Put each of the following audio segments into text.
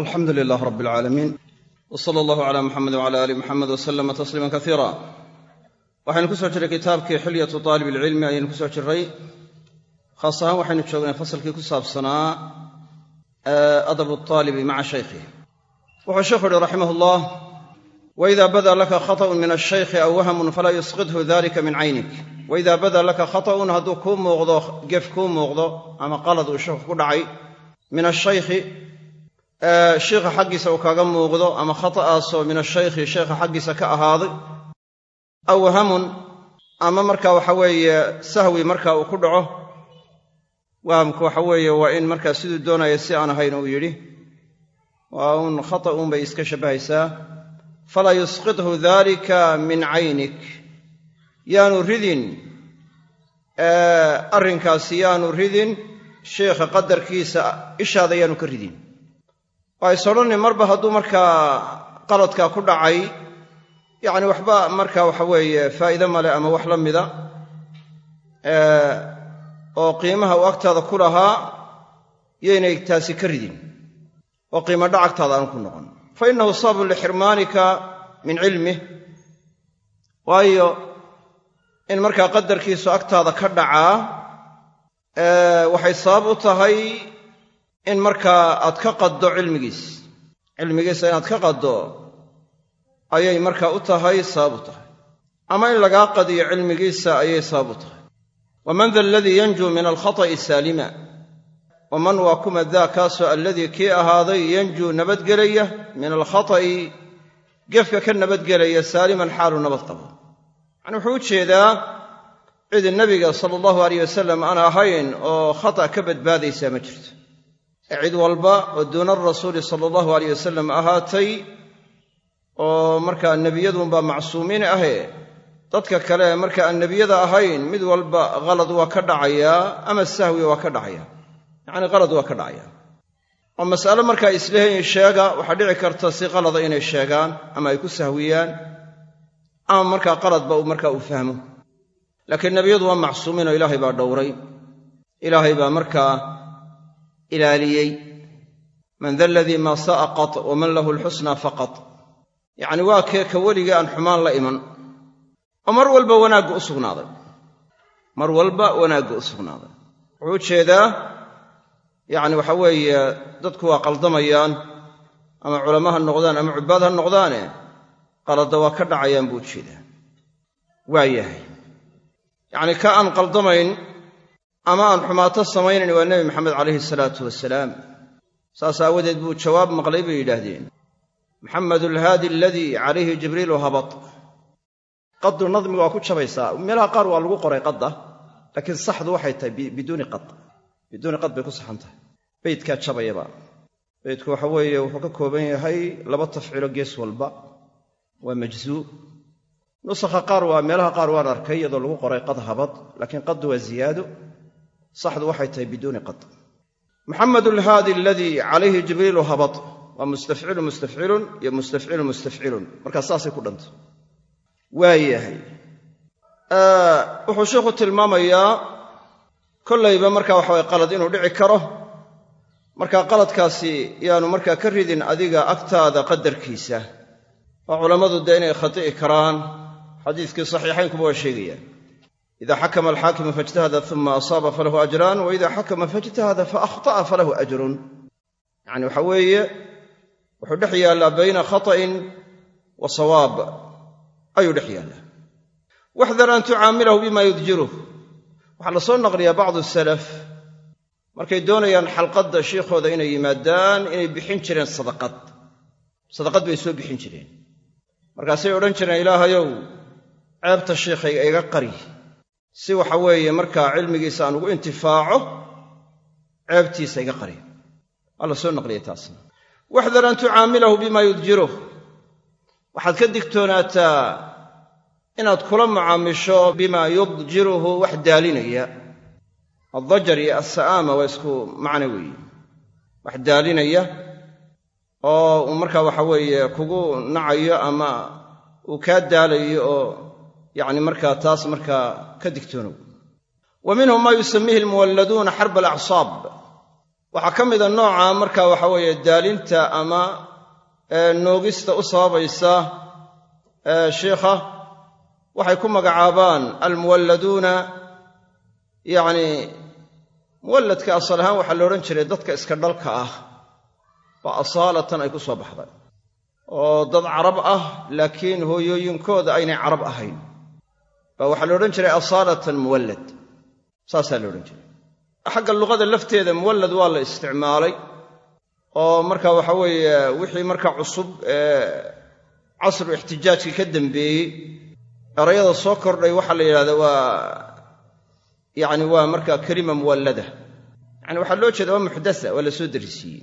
alxamdu lilah rab alcaalamiin w sala allahu cala muxamed wcala aali muxamed wasalama tasliima kasiira waxaynu ku soo jirray kitaabkii xilyatu taalib ilcilmi ayaynu ku soo jirray khaas ahaan waxaynu joognay fasalkii ku saabsanaa adabu aalibi maca shaykhihi wuxuu sheikhu uhi raximah allah waida bada laka khaطأun min ashaykhi aw wahamun falaa yusqidhu dalika min caynik waida bada laka khaطأun hadduu kuu muuqdo gef kuu muuqdo ama qalad uu sheikhu ku dhacay min ashaykhi shiikha xaggiisa uu kaaga muuqdo ama khata'aasoo min ashaykhi sheikha xaggiisa ka ahaaday aw wahamun ama marka waxa weeye sahwi marka uu ku dhaco. Wahamku waxa weeye waa in markaa siduu doonaya si aan ahayn uu yidhi. Waa uun khata'uun bay iska shabbahaysaa falaa yusqidhu dalika min caynik. Yaanu ridin arrinkaasi yaanu ridin sheikha qadarkiisa ishaada yaanu ka ridin is odhanni marba hadduu markaa qaladkaa ku dhacay yacni waxba marka waxa weeye faa'iide male ama wax la mida oo qiimaha uu agtaada ku lahaa yaynay taasi ka ridin oo qiimo dhac agtaada aanu ku noqon. Fa innahu sababun lixirmaanika min cilmih waayo in markaa qadarkiisu agtaada ka dhacaa waxay sabab u tahay in markaa aad ka qaddo cilmigiis cilmigiisa inaad ka qaddo ayay markaa u tahay sabab u tahay. Ama in lagaa qadiyo cilmigiisa ayay sabab u tahay. Waman da aladii yanjuu min alkhata'i saalima. Waman waa kuma daa kaasoo alladii kii ahaaday yanjuu nabadgelaya min alkhata'i gefka ka nabadgelaya saaliman xaaluu nabad qabo. Yacani wuxuu u jeedaa cid nebiga sala allahu alayh wasalam aan ahayn oo khata' ka badbaadaysaa ma jirto cid walba oo duuna rasuuli sala allahu alayh wasalam ahaatay oo markaa nebiyadunbaa macsuumiin ahee dadka kale marka aan nebiyada ahayn mid walba khalad waa ka dhacayaa ama sahwi waa ka dhacaya. Yacni qalad waa ka dhacaya. Oo mas'ale markaa islehayin sheega waxaa dhici karta si qalada inay sheegaan ama ay ku sahwiyaan ama markaa qaladba uu markaa uu fahmo. Laakiin nebiyadu waa macsuumiin oo ilaahay baa dhowray. Ilaahay baa markaa ilaaliyey man da aladii maa sa'a qat waman lahu alxusnaa faqat. Yacni waa kee ka weligii aan xumaan la iman oo mar walba wanaagga u sugnaaday. Mar walba wanaagga u sugnaaday. Wuxuu u jeedaa yacni waxa weeye dadku waa qaldamayaan ama culamo ha noqdaan ama cubbaad ha noqdaane qaladda waa ka dhacayaan buu u jeedaa waa yahay. Yacni ka aan qaldamayn ama aan xumaato samaynayn waa nebi maxamed calayhi salaatu wasalaam saas aawadeed buu jawaab maqlay bay yidhaahdeen. Maxamedu alhaadi aladii calayhi jibriilu habat qaddu nadmiga waa ku jabaysaa. Meelaha qaar waa lagu qoray qadda laakiin saxdu waxay tahay biduuni qad. Biduuni qad bay ku saxan tahay. Beydkaa jabayaba. Beydku waxa weeye wuxuu ka kooban yahay laba tafciilo gees walba. Waa majzuu. Nusakha qaar waa meelaha qaar waan arkay iyadoo lagu qoray qad habad laakiin qaddu waa ziyaado saxdu waxay tahay biduuni qad. Maxamed alhaadi aladii calayhi jibriilu habat waa mustafcilu mustafcilun iyo mustafcilu mustafcilun. Markaa saasay ku dhanta waa yahay. Wuxuu sheikhu tilmaamayaa kollayba marka waxaway qalad inuu dhici karo. Marka qaladkaasi yaanu markaa ka ridin adiga agtaada qadarkiisa oo culammadu dee inay khati'i karaan. Xadiiskii saxiixaynkuba waa sheegayaan ida xakama alxaakimu faijtahada uma asaaba falahu ajraan wa ida xakama faijtahada faahta'a falahu ajrun yacni waxa weeye wuxuu dhex yaallaa bayna khata'in wa sawaab ayuu dhex yaallaa waxdar an tucaamilahu bima yudjiruh waxaa la soo naqliyaa bacdu salaf markay doonayaan xalqadda shiikhooda inay yimaadaan inay bixin jireen sadaqad sadaqad bay soo bixin jireen markaasay odhan jireen ilaahayow ceebta shiikhayga iga qari si waxa weeye markaa cilmigiisa aan ugu intifaaco ceebtiisa iga qari waa la soo naqliyay taasna waxdar an tucaamilahu bima yudjiruh waxaad ka digtoonaataa inaad kula mucaamisho bimaa yudjiruhu wax daalinaya. Addajar iyo assa'aama waa isku macno weeye. Wax daalinaya oo uu markaa waxa weeye kugu nacayo ama uu kaa daalayo oo yacni markaa taas markaa ka digtoonow wa minhum maa yusamiihi almuwalladuuna xarba alacsaab waxaa ka mida nooca marka waxa weeye daalinta ama noogista u sababaysa sheikha waxay ku magacaabaan almuwalladuuna yacni muwalladka asal ahaan waxaa la odhan jiray dadka iska dhalka ah baa asaalatan ay ku soo baxday. Oo dad carab ah laakiin hooyooyinkooda aynay carab ahayn baa waxaa la odhan jiray asaalatan muwallad. Saasaa la odhan jiray. Xagga luqada lafteeda muwallad waa la isticmaalay oo marka waxa weeye wixii marka cusub ee casru ixtijaajkii ka dambeeyey erayada soo kordhay waxaa la yidhahdaa waa yacni waa marka kelima muwallada. Yacani waxaa loo jeeda waa muxdasa waa la soo darisiiyey.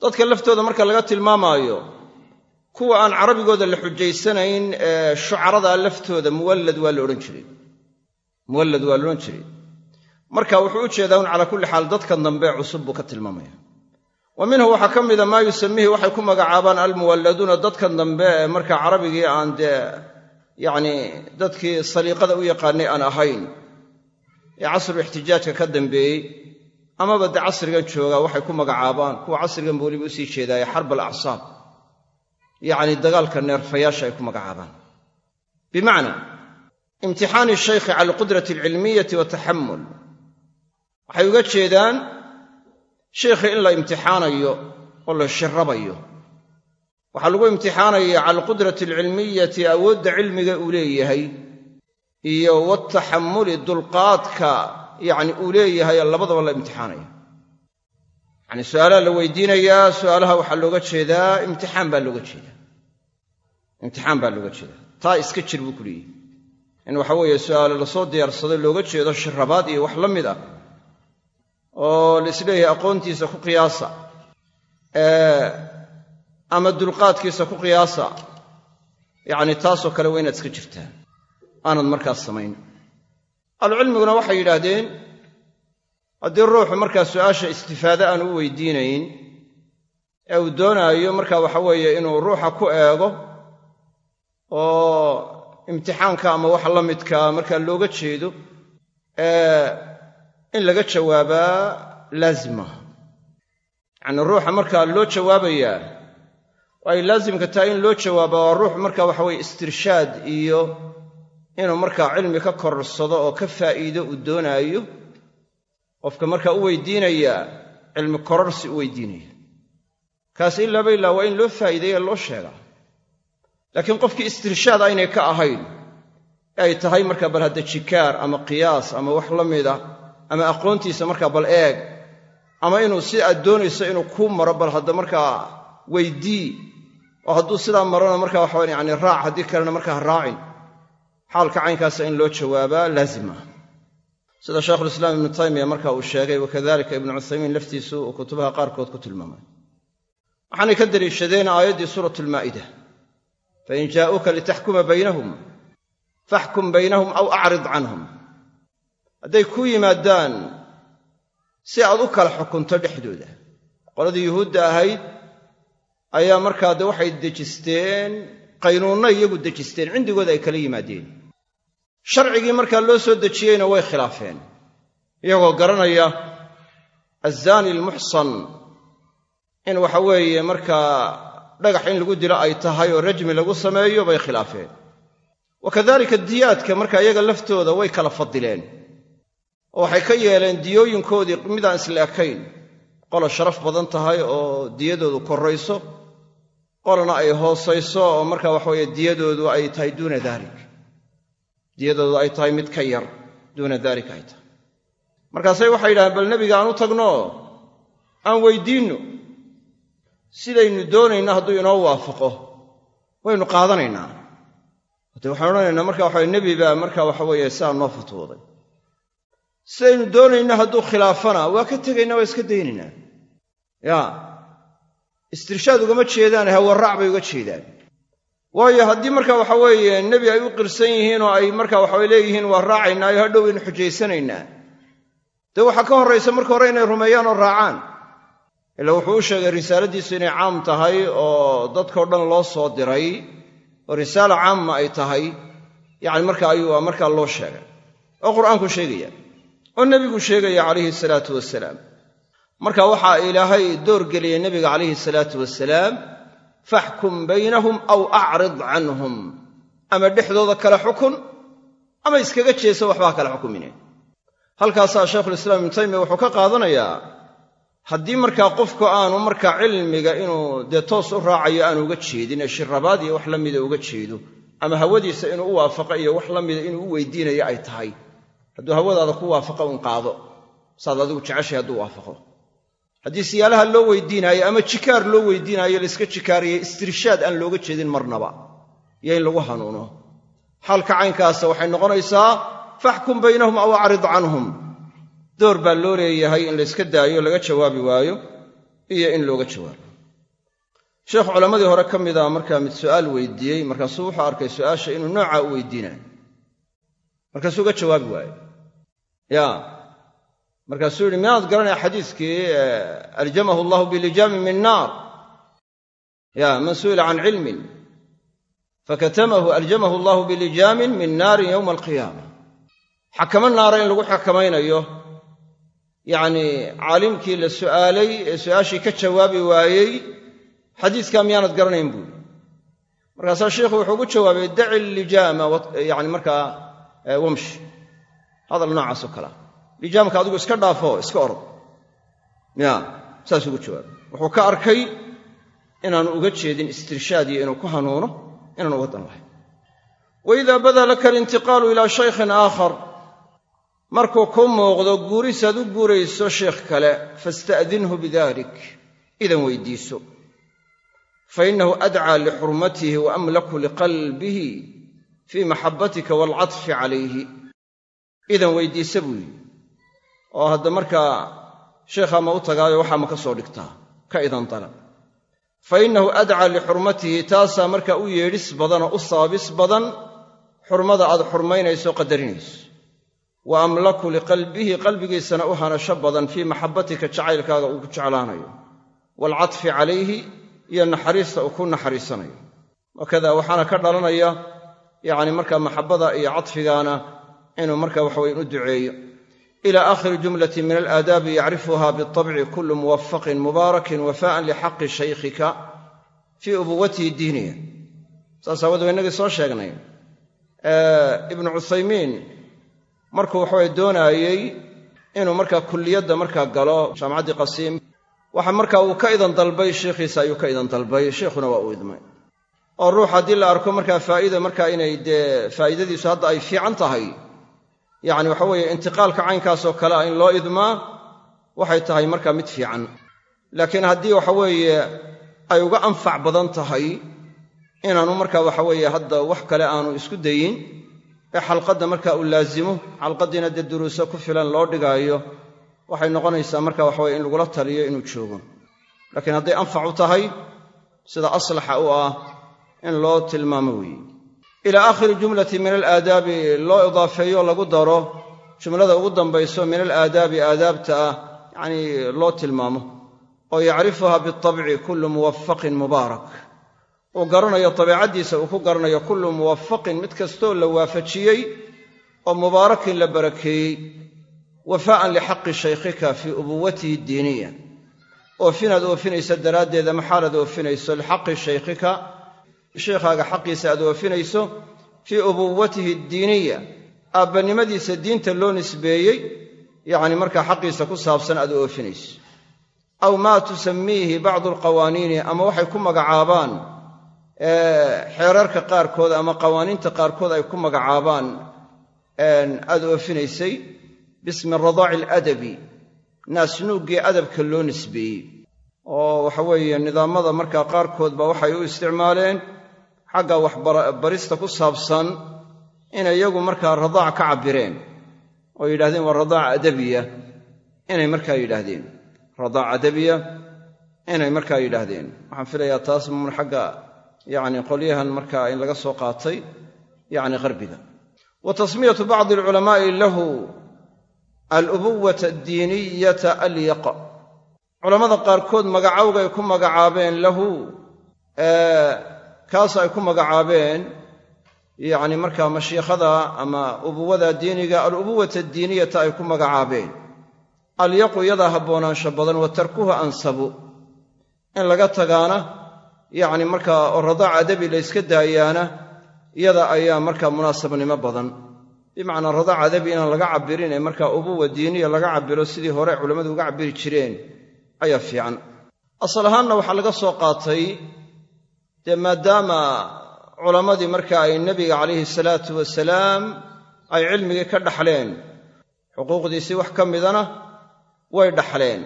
Dadka laftooda marka laga tilmaamaayo kuwa aan carabigooda la xujaysanayn ee shucaradaa laftooda muwallad waa la odhan jiray. Muwallad waa la odhan jiray. Marka wuxuu u jeedaa un calaa kulli xaal dadka dambe cusub buu ka tilmaamaya. Wa minhu waxaa ka mida maa yusamiihi waxay ku magacaabaan almuwalladuuna dadkan dambe ee marka carabigii aan dee yacni dadkii saliiqada u yaqaanay aan ahayn. Ee casru ixtijaajka ka dambeeyey amaba de casrigan joogaa waxay ku magacaabaan. Kuwa casriganba weliba u sii jeedaaye xarb alacsaab yacni dagaalka neerfayaasha ay ku magacaabaan. Bimacnaa imtixaani shaykhi cala alqudrati alcilmiyati wataxamul waxay uga jeedaan sheikhii in la imtixaanayo oo la shirabayo. Waxaa lagu imtixaanaya cala alqudrati alcilmiyati awoodda cilmiga uu leeyahay iyo wataxamuli dulqaadka yacni uu leeyahay labadaba la imtixaanaya yacni su'aalaha la weydiinayaa su'aalaha waxaa looga jeedaa imtixaan baa looga jeedaa. Imtixaan baa looga jeedaa. Taa iska jir buu ku leeyahy in waxa weeye su'aale la soo diyaarsaday looga jeedo shirabaad iyo wax la mid ah oo la is leeyahay aqoontiisa ku qiyaasa ama dulqaadkiisa ku qiyaasa yacni taasoo kale waa inaad iska jirtaan aanad markaas samayn. Ahlucilmiguna waxay yidhaahdeen haddii ruuxu markaa su'aasha istifaade aan u weydiinayn ee uu doonaayo marka waxa weeye inuu ruuxa ku eego oo imtixaanka ama wax la midkaa markaa looga jeedo in laga jawaabaa laazim maaha yacnii ruuxa markaa loo jawaabayaa oo ay laasimka tahay in loo jawaabaa waa ruux marka waxa weye istirshaad iyo inuu markaa cilmi ka kororsado oo ka faa'iido uu doonaayo qofka markaa u weydiinayaa cilmi kororsi u weydiinaya. Kaas ilaaba ilaa waa in loo faa'iideeya loo sheegaa laakiin qofkii istirshaad aynay ka ahayn ee ay tahay markaa bal hadda jikaar ama qiyaas ama wax la mida ama aqoontiisa markaa bal eeg ama inuu si aad doonayso inuu kuu maro bal hadda markaa weydii oo hadduu sidaa marona markaa waxawan yani raac haddii kalena markaa ha raacin. Xaalka caynkaasa in loo jawaabaa laazim ah sida shaykhulislaam ibnu taymiya marka uu sheegay wakadalika ibnu cuthaymiin laftiisu uu kutubaha qaarkood ku tilmaamay. Waxaanay ka deliishadeen aayaddii suurat almaa'ida fain jaa'uuka litaxkuma baynahum faxkum baynahum aw acrid canhum. Hadday kuu yimaadaan si aad u kala xukunto dhexdooda. Qoladii yuhuudda ahayd ayaa markaa de waxay dejisteen qaynuunno iyagu dejisteen cindigooda ay kala yimaadeen sharcigii markaa loo soo dejiyeyna way khilaafeen. Iyagoo garanaya azzaani almuxsan in waxa weeye markaa dhagax in lagu dilo ay tahay oo rajmi lagu sameeyo bay khilaafeen. Wa kadalika diyaadka marka iyaga laftooda way kala fadileen oo waxay ka yeeleen diyooyinkoodii midaan isla ekayn. Qola sharaf badan tahay oo diyadoodu korrayso qolana ay hoosayso oo marka waxaweeye diyadoodu ay tahay duuna daalik diyadoodu ay tahay mid ka yar duuna daalika ay tahay. Markaasay waxay yidhahdeen bal nebiga aan u tagno aan weydiinno. Sidaynu doonayna hadduu inoo waafaqo waynu qaadanaynaa. Hade waxaan odhanaynaa marka waxa nebi baa marka waxa weeye sidaa noo fatwooday. Sidaynu doonayna hadduu khilaafana waa ka tegaynaa waa iska daynaynaa. Ya istirshaad ugama jeedaan hawaraac bay uga jeedaan waayo haddii marka waxa weeye nebi ay u qirsan yihiin oo ay marka waxa leeyihiin waa raacaynaa iyo hadhow aynu xujaysanaynaa dee waxaa ka horraysa marka hore inay rumeeyaan oo raacaan. Ila wuxuu u sheegay risaaladiisu inay caam tahay oo dadkao dhan loo soo diray oo risaala caamma ay tahay. Yacni marka ayuu markaa loo sheegay. Oo qur'aanku sheegaya. Oo nebigu sheegaya calayhi salaatu wasalaam. Marka waxaa ilaahay doorgeliyey nebiga calayhi salaatu wasalaam faxkum baynahum aw acrid canhum ama dhexdooda kale xukun ama iskaga jeeso waxbaa kale xukumine halkaasaa shaykhulislaam ibnu taymiya wuxuu ka qaadanayaa haddii markaa qofku aanu markaa cilmiga inuu dee toos u raacayo aanu uga jeedin ee shirabaad iyo wax la mida uga jeedo ama hawadiisa inuu u waafaqo iyo wax la mida inuu u weydiinayo ay tahay hadduu hawadaada ku waafaqo un qaado saad adigu jeceshay hadduu waafaqo haddii siyaalaha loo weydiinaayo ama jikaar loo weydiinaayo layska jikaariyay istirshaad aan looga jeedin marnaba. Iyo in lagu hanuuno. Xaalka caynkaasa waxay noqonaysaa faxkum baynahum aw acrid canhum. Door baa loo leeyahay in layska daayo laga jawaabi waayo iyo in looga jawaabo. Sheekh culammadii hore ka mida markaa mid su'aal weydiiyey markaasuu wuxuu arkay su'aasha inuu noocaa u weydiinayo markaasuu uga jawaabi waayo markaasuu yidhi miyaanad garanaya xadiiskii aljamahu allahu bilijaamin min naar. Ya man su'ila can cilmin fakatamahu aljamahu allahu bilijaamin min naarin yowma alqiyaama xakamo naara in lagu xakamaynayo. Yacnii caalimkii la su'aalay ee su'aashii ka jawaabi waayey xadiiskaa miyaanad garanayn buuli markaasaa sheikhu wuxuu ugu jawaabay daci lijaama yani markaa wamshi hadal noocaasoo kalea lijaamka adigu iska dhaafo iska orod. Ya saasuu ugu jawaabay wuxuu ka arkay inaanu uga jeedin istirshaad iyo inuu ku hanuuno inaanu uga dan lahayn. Waida bada laka alintiqaalu ilaa shaykhin aakhar. Markuu ku muuqdo guurisaad u guurayso sheekh kale fasta'dinhu bidalik idan weydiiso. Fa innahu adcaa lixurmatihi wa amlaku liqalbihi fii maxabbatika waalcadfi calayhi. Idan weydiisa buu yidhi oo hadda markaa sheekhaa ma u tagaayo waxaa ma ka soo dhigtaa? Ka idan dalab fa innahu adcaa lixurmatihi taasaa markaa u yeedhis badan oo u sababis badan xurmada aad xurmaynayso qadarinayso. Wa amlaku liqalbihi qalbigiisana u hanasho badan fii maxabbatika jacaylkaaga uu ku jeclaanayo. Waalcadfi calayhi iyo naxariista uu ku naxariisanayo. Wakada waxaana ka dhalanaya yacni markaa maxabbada iyo cadfigaana inuu marka waxaweye u duceeyo ila aakhiri jumlati min alaadaabi yacrifuha bitabci kullu muwafaqin mubaarakin wafaa'an lixaqi shaykhika fii ubuwatihi diiniya saas aawood waa innagii soo sheegnay ibnu cuthaymiin markuu waxaweye doonaayey inuu markaa kulliyadda markaa galo jaamacaddii qasiim waxa markaa uu ka idan dalbay sheikhiisa ayuu ka idan dalbay sheikhuna waa uu idmay oo ruux haddii la arko markaa faa'ida markaa inay dee faa'iidadiisu hadda ay fiican tahay yacni waxa weeye intiqaalka caynkaasoo kale a in loo idmaa waxay tahay markaa mid fiican. Laakiin haddii waxa weeye ay uga anfac badan tahay inaanu markaa waxa weeye hadda wax kale aanu isku dayin ee xalqadda markaa uu laazimo xalqaddiina dee duruuso ku filan loo dhigaayo waxay noqonaysaa marka waxaweye in lagula taliyo inuu joogo. Laakiin hadday anfac u tahay sida aslaxa u ah in loo tilmaamo weeye ilaa aakhiri jumlati min alaadaabi loo idaafeeyo lagu daro jumlada ugu dambayso min alaadaabi aadaabta ah yacnii loo tilmaamo. Oo yacrifuha bitabci kullu muwafaqin mubaarak. Uu garanayo dabeecaddiisa uu ku garanayo kullu muwafaqin mid kastoo la waafajiyey oo mubaarakin la barakeeyey. Wafaa'an lixaqi shaykhika fii ubuwatihi diiniya. Oofinaad oofinaysa daraaddeeda maxaalaad oofinayso lixaqi shaykhika sheikhaaga xaqiisa aad oofinayso fii ubuwatihi diiniya aabbannimadiisa diinta loo nisbeeyey yacni markaa xaqiisa ku saabsan aad oofinayso. Aw maa tusamiihi bacdu alqawaaniini ama waxay ku magacaabaan xeerarka qaarkood ama qawaaniinta qaarkood ay ku magacaabaan aad oofinaysay bismi radaaci aladabi naasnuuggii adabka loo nisbeeyey. Oo waxa weeye nidaamada markaa qaarkoodba waxay u isticmaaleen xagga waxbarista ku saabsan inay iyagu markaa radaac ka cabbireen oo yidhahdeen waa radaac adabiya inay markaa yidhaahdeen. Radaac adabiya inay markaa yidhaahdeen. Waxaan filayaa taas mun xagga yacni qolyahan markaa in laga soo qaatay yacni qarbiga. Wa tasmiyatu bacdi alculamaa'i lahu alubuwata addiiniyata alyaq culammada qaarkood magacowgay ku magacaabeen lahu kaas ay ku magacaabeen yacni markaa mashiikhada ama ubuwada diiniga alubuwata addiiniyata ay ku magacaabeen. Alyaqu yadaa habboonaansho badan wa tarkuhu ansabu. In laga tagaana yacni markaa oo radaac adabi la daayaana iyada ayaa markaa munaasabnimo badan. Bimacnaa radaac adabi inaan laga cabbirin ee markaa ubuwa diiniya laga cabbiro sidii hore culammadu uga cabbiri jireen ayaa fiican. Asal ahaanna waxaa laga soo qaatay dee maadaama culammadii marka ay nebiga calayhi salaatu wasalaam ay cilmigii ka dhaxleen xuquuqdiisii wax ka midana way dhaxleen.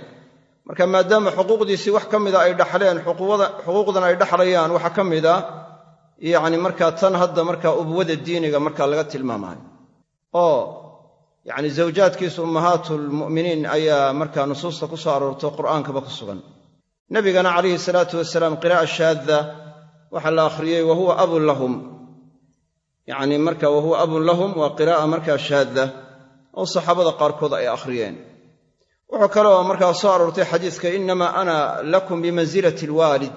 Marka maadaama xuquuqdiisii wax ka mida ay dhaxleen xuquuqdan ay dhaxlayaan waxaa ka mida yacni markaa tan hadda markaa ubwada diiniga markaa laga tilmaamayo oo yacni zawjaadkiisu ummahaatulmu'miniin ayaa markaa nusuusta ku soo aroorto qur'aankaba ku sugan. Nebigana calayhi salaatu wasalaam qiraa'a shaadda waxaa la akhriyey wa huwa abun lahum. Yacni marka wa huwa abun lahum waa qiraa'a markaa shaadda oo saxaabada qaarkood ay akhriyeen. Wuxuu kaloo markaa soo aroortay xadiiska innamaa ana lakum bimansilati alwaalid.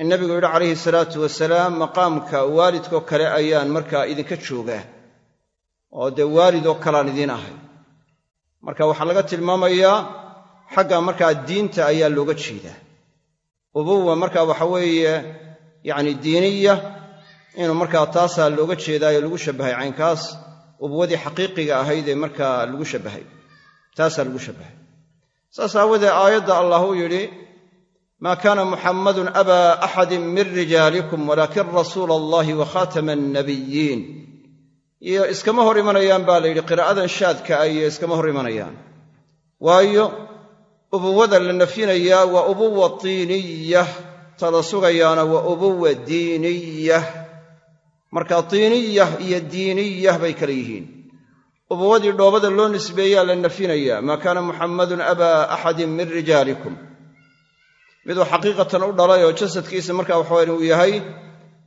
In nabigu yidhi calayhi salaatu wasalaam maqaamka waalidkoo kale ayaan markaa idinka joogaa. Oo dee waalidoo kaleaan idiin ahay. Marka waxaa laga tilmaamayaa xagga markaa diinta ayaa looga jeedaa. Ubuwa marka waxa weeye yacni diiniya inuu markaa taasaa looga jeedaayo lagu shabbahay caynkaas ubuwadii xaqiiqiga ahayd ee markaa lagu shabbahay. Taasaa lagu shabbahay. Saas aawadee aayadda allah uu yidhi maa kaana muxammadun abaa axadin min rijaalikum walaakin rasuula allahi wa khaatama annabiyiin iyo iskama hor imanayaan baa la yidhi qiraa'adan shaadka ah iyo iskama hor imanayaan. Waayo ubuwada la nafyinayaa waa ubuwa tiiniya tada sugayaana waa ubuwa diiniyah marka tiiniyah iyo diiniyah bay kala yihiin. Ubuwadii dhoobada loo nisbeeyaa la nafyinayaa maa kaana muxammadun abaa axadin min rijaalikum. Miduu xaqiiqatan u dhalay oo jasadkiisa marka waxawaye uu yahay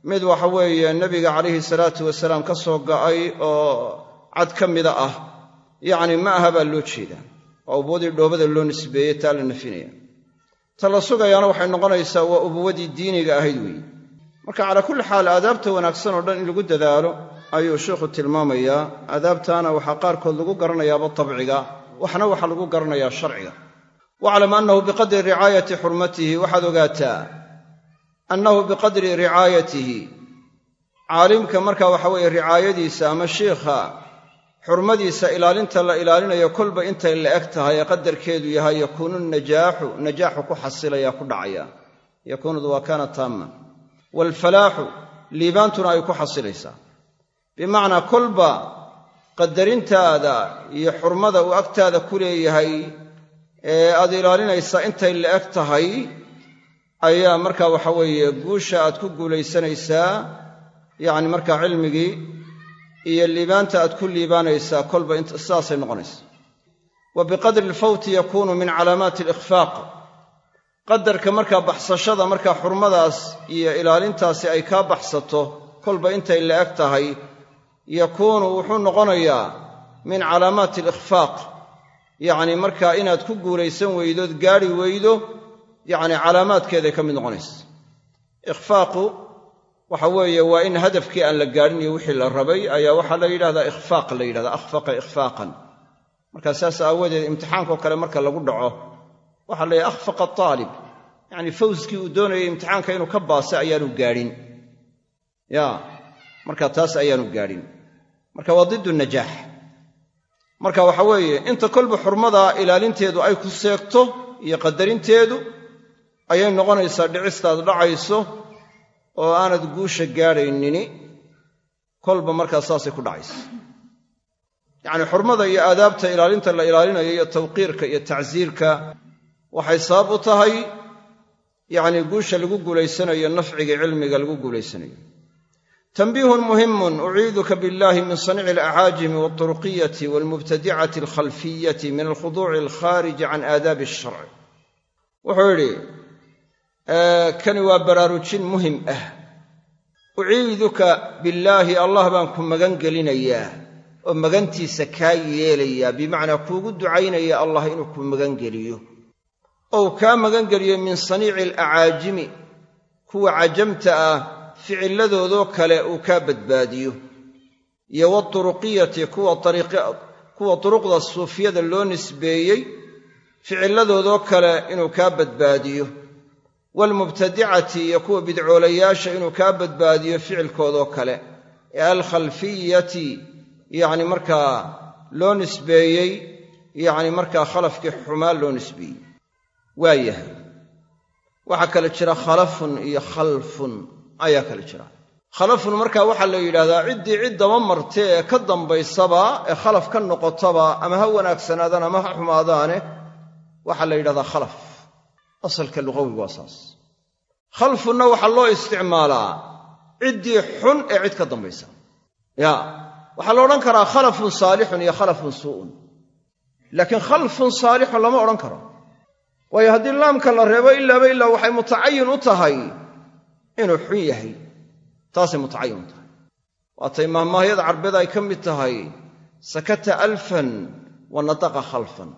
mid waxa weeye nebiga calayhi salaatu wasalaam ka soo ga'ay oo cad ka mida ah. Yacni ma aha baa loo jeedaa. Waa ubuwadii dhoobada loo nisbeeyey taa la nafinaya ta la sugayaana waxay noqonaysaa waa ubuwadii diiniga ahayd weeye marka calaa kulli xaal aadaabta wanaagsan oo dhan in lagu dadaalo ayuu sheikhu tilmaamayaa aadaabtaana waxaa qaarkood lagu garanayaaba tabciga waxna waxaa lagu garanayaa sharciga. Waclam annahu biqadri ricaayati xurmatihi waxaad ogaataa annahu biqadri ricaayatihi. Caalimka marka waxa weeye ricaayadiisa ama shiikha xurmadiisa ilaalinta la ilaalinayo kolba intay la eg tahay ee qadarkeedu yahay yakuunu najaaxu najaaxu ku xasilaya ku dhacaya. Yakuunudu waa kaana taamma waalfalaaxu liibaantuna ay ku xasilaysaa bimacnaa kolba qadarintaada iyo xurmada uu agtaada ku leeyahay ee aad ilaalinaysaa intay la eg tahay ayaa marka waxa weeye guusha aad ku guulaysanaysaa yacni markaa cilmigii iyo liibaanta aad ku liibaanaysaa kolba sidaasay noqonaysa. Wa biqadri alfawti yakuunu min calaamaati alikhfaaq. Qadarka markaa baxsashada markaa xurmadaas iyo ilaalintaasi ay kaa baxsato kolba intay la eg tahay yakuunu wuxuu noqonayaa min calaamaati alikhfaaq. Yacni markaa inaad ku guulaysan weydood gaadhi weydo yacni calaamaadkeeday ka mid noqonaysa waxa weeye waa in hadafkii aan la gaadhin iyo wixii la rabay ayaa waxaa la yidhahdaa ikhfaaq la yidhahdaa akhfaqa ikhfaaqan. Marka saas aawadeed imtixaankao kale marka lagu dhaco waxaa la yidhaha akhfaqa aalib yacni fawskii uu doonayay imtixaanka inuu ka baasay ayaanu gaadhin ya marka taas ayaanu gaadhin marka waa diddu najaax marka waxa weeye inta kolba xurmada ilaalinteedu ay ku seegto iyo qadarinteedu ayay noqonaysaa dhicistaad dhacayso oo aanad guusha gaadhaynini kolba markaa saasay ku dhacaysa. Yacnii xurmada iyo aadaabta ilaalinta la ilaalinayo iyo tawqiirka iyo tacsiirka waxay sabab u tahay yacnii guusha lagu guulaysanayo nafciga cilmiga lagu guulaysanayo. Tanbiihun muhimun uciiduka billahi min sanici alacaajimi walturuqiyati walmubtadicati alkhalfiyati min alkhuduuci alkhaariji can aadaabi alsharci. Wuxuu yidhi kani waa baraarujin muhiim ah. Uciiduka billaahi allah baan ku magan gelinayaa oo magantiisa kaa yeelayaa bimacnaa kuugu ducaynaya allah inuu ku magangeliyo ou kaa magangeliyo min saniici alacaajimi kuwa cajamta ah ficilladoodoo kale uu kaa badbaadiyo. Iyo waturuqiyati kuwa turuqda suufiyada loo nisbeeyey ficilladoodoo kale inuu kaa badbaadiyo waalmubtadicati iyo kuwa bidcoolayaasha inuu kaa badbaadiyo ficilkoodoo kale. Ee alkhalfiyati yacni markaa loo nisbeeyey yacni markaa khalafkii xumaa loo nisbeeyey. Waa waxaa kale jira khalafun iyo khalfun ayaa kale jira. Khalafun markaa waxaa la yidhahdaa ciddii cid daba martay ee ka dambaysaba ee khalaf ka noqotaba ama ha wanaagsanaadaan ama ha xumaadaane waxaa la yidhahdaa khalaf asalka luqawigu waa saas. Khalfunna waxaa loo isticmaalaa ciddii xun ee cid ka dambaysa. Ya waxaa la odhan karaa khalafun saalixun iyo khalafun suu'un laakiin khalfun saalixun lama odhan karo. Waayo haddii laamka la reebo ilaaba ilaa waxay mutacayin u tahay inuu xun yahay. Taasay mutacayin u tahay. Waatay mahmaahyada carbeed ay ka mid tahay sakata alfan wa nataqa khalfan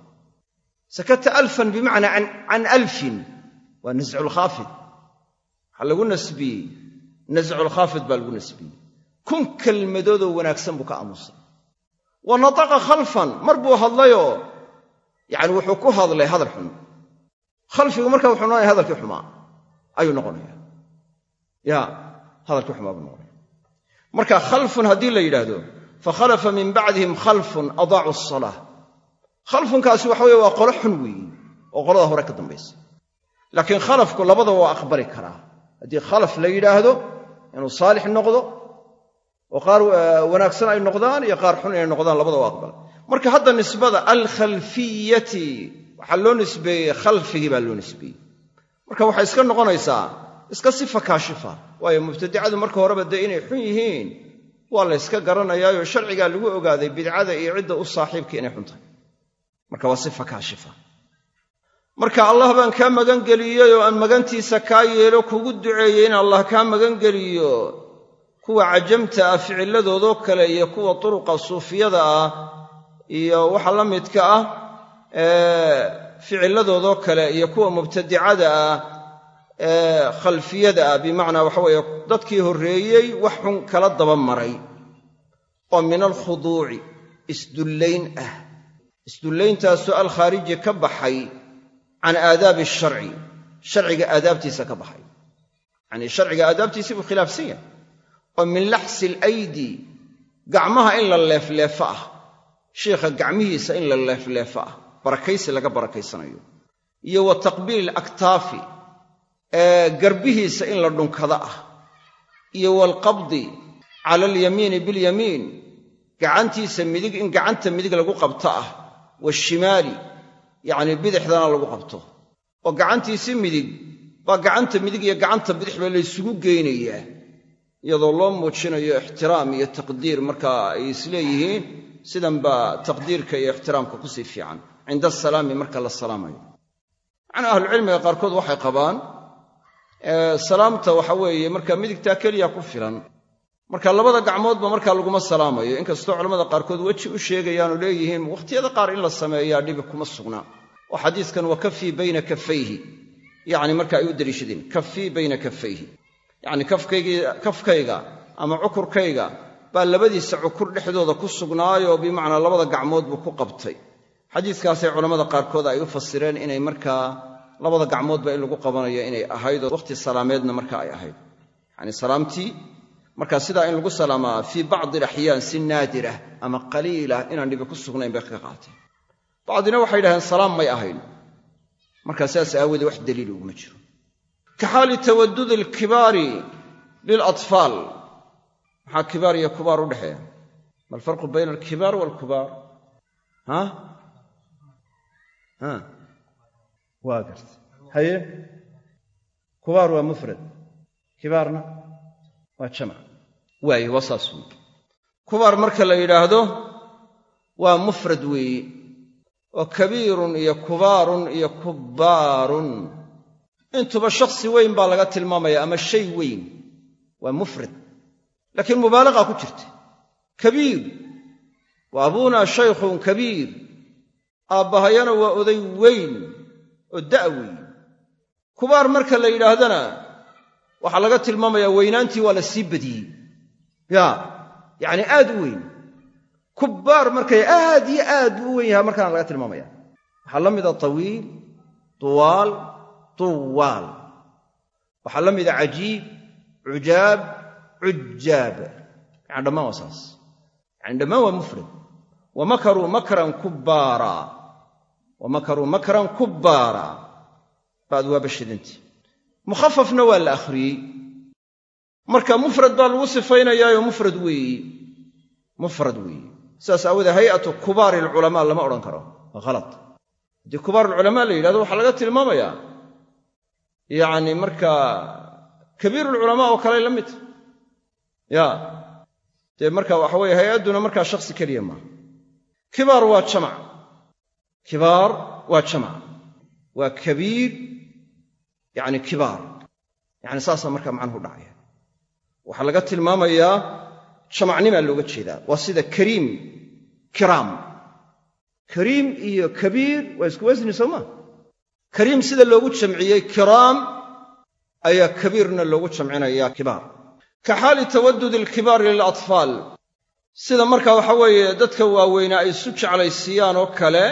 sakata alfan bimacnaa can alfin waa nasculkhaafid waxaa lagu nasbiyey nasculkhaafid baa lagu nasbiyey kun kelmadoodoo wanaagsan buu ka aamusay wa nataqa khalfan mar buu hadlayoo yacni wuxuu ku hadlay hadal xun khalfigu marka wuxuu noqonaya hadalkii xumaa ayuu noqonaya ya hadalkii xumaa buu noqonaya marka khalfun haddii la yidhaahdo fakhalafa min bacdihim khalfun khalfunkaasi waxa weye waa qolo xun weeye oo qolada hore ka dambaysa. Laakiin khalafku labadaba waa aqbali karaa. Haddii khalaf la yidhaahdo inuu saalix noqdo oo qaar wanaagsan ay noqdaan iyo qaar xun inay noqdaan labada waa aqbala marka hadda nisbada alkhalfiyati waxaa loo nisbeeyey khalfigii baa loo nisbeeyey. Marka waxay iska noqonaysaa iska sifa kaashifa. Waayo mubtadicadu marka horeba dee inay xun yihiin waa la yska garanayaayo sharcigaa lagu ogaaday bidcada iyo cidda u saaxiibka inay xun tahay marka waa sifa kaashifa marka allah baan kaa magangeliyey oo aan magantiisa kaa yeelo kugu duceeyey in allah kaa magangeliyo kuwa cajamta ah ficilladoodoo kale iyo kuwa turuqa suufiyada ah iyo waxa la midka ah ficilladoodoo kale iyo kuwa mubtadicada ah ee khalfiyada ah bimacnaa waxa weeye dadkii horreeyey wax xun kala daba maray oo min alkhuduuci isdullayn ah isdullayntaasoo alkhaariji ka baxay can aadaabi asharci sharciga aadaabtiisa ka baxay. Yacnii sharciga aadaabtiisii buu khilaafsan yahay. Oo min laxsi alaydi gacmaha in la leefleefo ah shiikha gacmihiisa in la leefleefo ah barakaysi laga barakaysanayo. Iyo wa taqbiili alaktaafi ee garbihiisa in la dhunkado ah. Iyo waalqabdi cala alyamiini bilyamiin gacantiisa midig in gacanta midig lagu qabto ah waashimaali yacnii bidixdana lagu qabto oo gacantiisi midig baa gacanta midig iyo gacanta bidixba laysugu geynayaa iyadoo loo muujinayo ixtiraam iyo taqdiir markaa ay isleeyihiin sidan baa taqdiirka iyo ixtiraamka ku sii fiican cinda asalaami marka la salaamayo macnaa ahlucilmiga qaarkood waxay qabaan salaamta waxa weeye marka midigtaa keliya ku filan marka labada gacmoodba markaa laguma salaamayo. Inkastoo culamada qaarkood weji u sheegayaanoo leeyihiin wakhtiyada qaar in la sameeyaa dhibi kuma sugna. Oo xadiiskan wa kafii bayna kafayhi. Yacni marka ay u deliishadeen kafii bayna kafayhi. Yacni kafkayga ama cukurkayga baa labadiisa cukur dhexdooda ku sugnaayoo bimacnaa labada gacmood buu ku qabtay. Xadiiskaasay culammada qaarkood ay u fasireen inay markaa labada gacmoodba in lagu qabanayo inay ahayd oo wakhti salaameedna marka ay ahayd. Yacni salaamtii marka sidaa in lagu salaamaa fii bacdi alaxyaan si naadirah ama qaliilah inaan dhibi ku sugnayn bay kaga qaateen bacdina waxay yidhahdeen salaam may ahayn. Markaa sidaas aawoodee wax daliili uguma jiro. Ka xaali tawadudi alkibaari lilatfaal. Maxaa kibaar iyo kubaar u dhexeeya? Ma alfarqu bayna alkibaar waalkubaar ha? Ha? Waa garta. Haye? Kubaar waa mufrad. Kibaarna waa jamac waaye waa saas weeye kubaar marka la yidhaahdo waa mufrad weeye oo kabiirun iyo kubaarun iyo kubbaarun. Intuba shakhsi weyn baa laga tilmaamaya ama shay weyn. Waa mufrad. Laakiin mubaalaqa ku jirta. Kabiir. Wa abuunaa shaykhun kabiir. Aabbahayana waa oday weyn oo da' weyn. Kubaar marka la yidhaahdana waxaa laga tilmaamayaa weynaantii waa la sii badiyey ya yacni aad u weyn. Kubbaar markay aad iyo aad u wen yahay markaana laga tilmaamaya. Waxaa la mida tawiil tuwaal tuwaal. Waxaa la mida cajiib cujaab cujaab yani dhammaan waa saas. Yani dhammaan waa mufrad. Wa makran kubbaara. Wa makaruu makran kubbaara. Baad waa bashidinti mukhafafna waa la akhriyey marka mufrad baa lagu sifaynayaayoo mufrad weeyi. Mufrad weeyi. Sidaas aawoodee hay'atu kubaari alculamaa lama odhan karo. Waa khalad haddii kubaar alculamaa la yidhahdo waxaa laga tilmaamayaa. Yacni markaa kabiirulculamaa oo kaley la mid. Ya dee marka waxa weeye hay'adduna markaa shakhsi keliya maaha kibaar waa jamac. Kibaar waa jamac. Waa kabiir yacni kibaar. Yacni saasaa markaa macnuhu dhacaya waxaa laga tilmaamayaa jamacnimaa looga jeedaa. Waa sida kariim kiraam kariim iyo kabiir waa isku wasni soo maa kariim sida loogu jamciyey kiraam ayaa kabiirna loogu jamcinayaa kibaar. Ka xaali tawadudi alkibaari lilatfaal. Sida marka waxa weeye dadka waaweynaa ay isu jeclaysiiyaan oo kale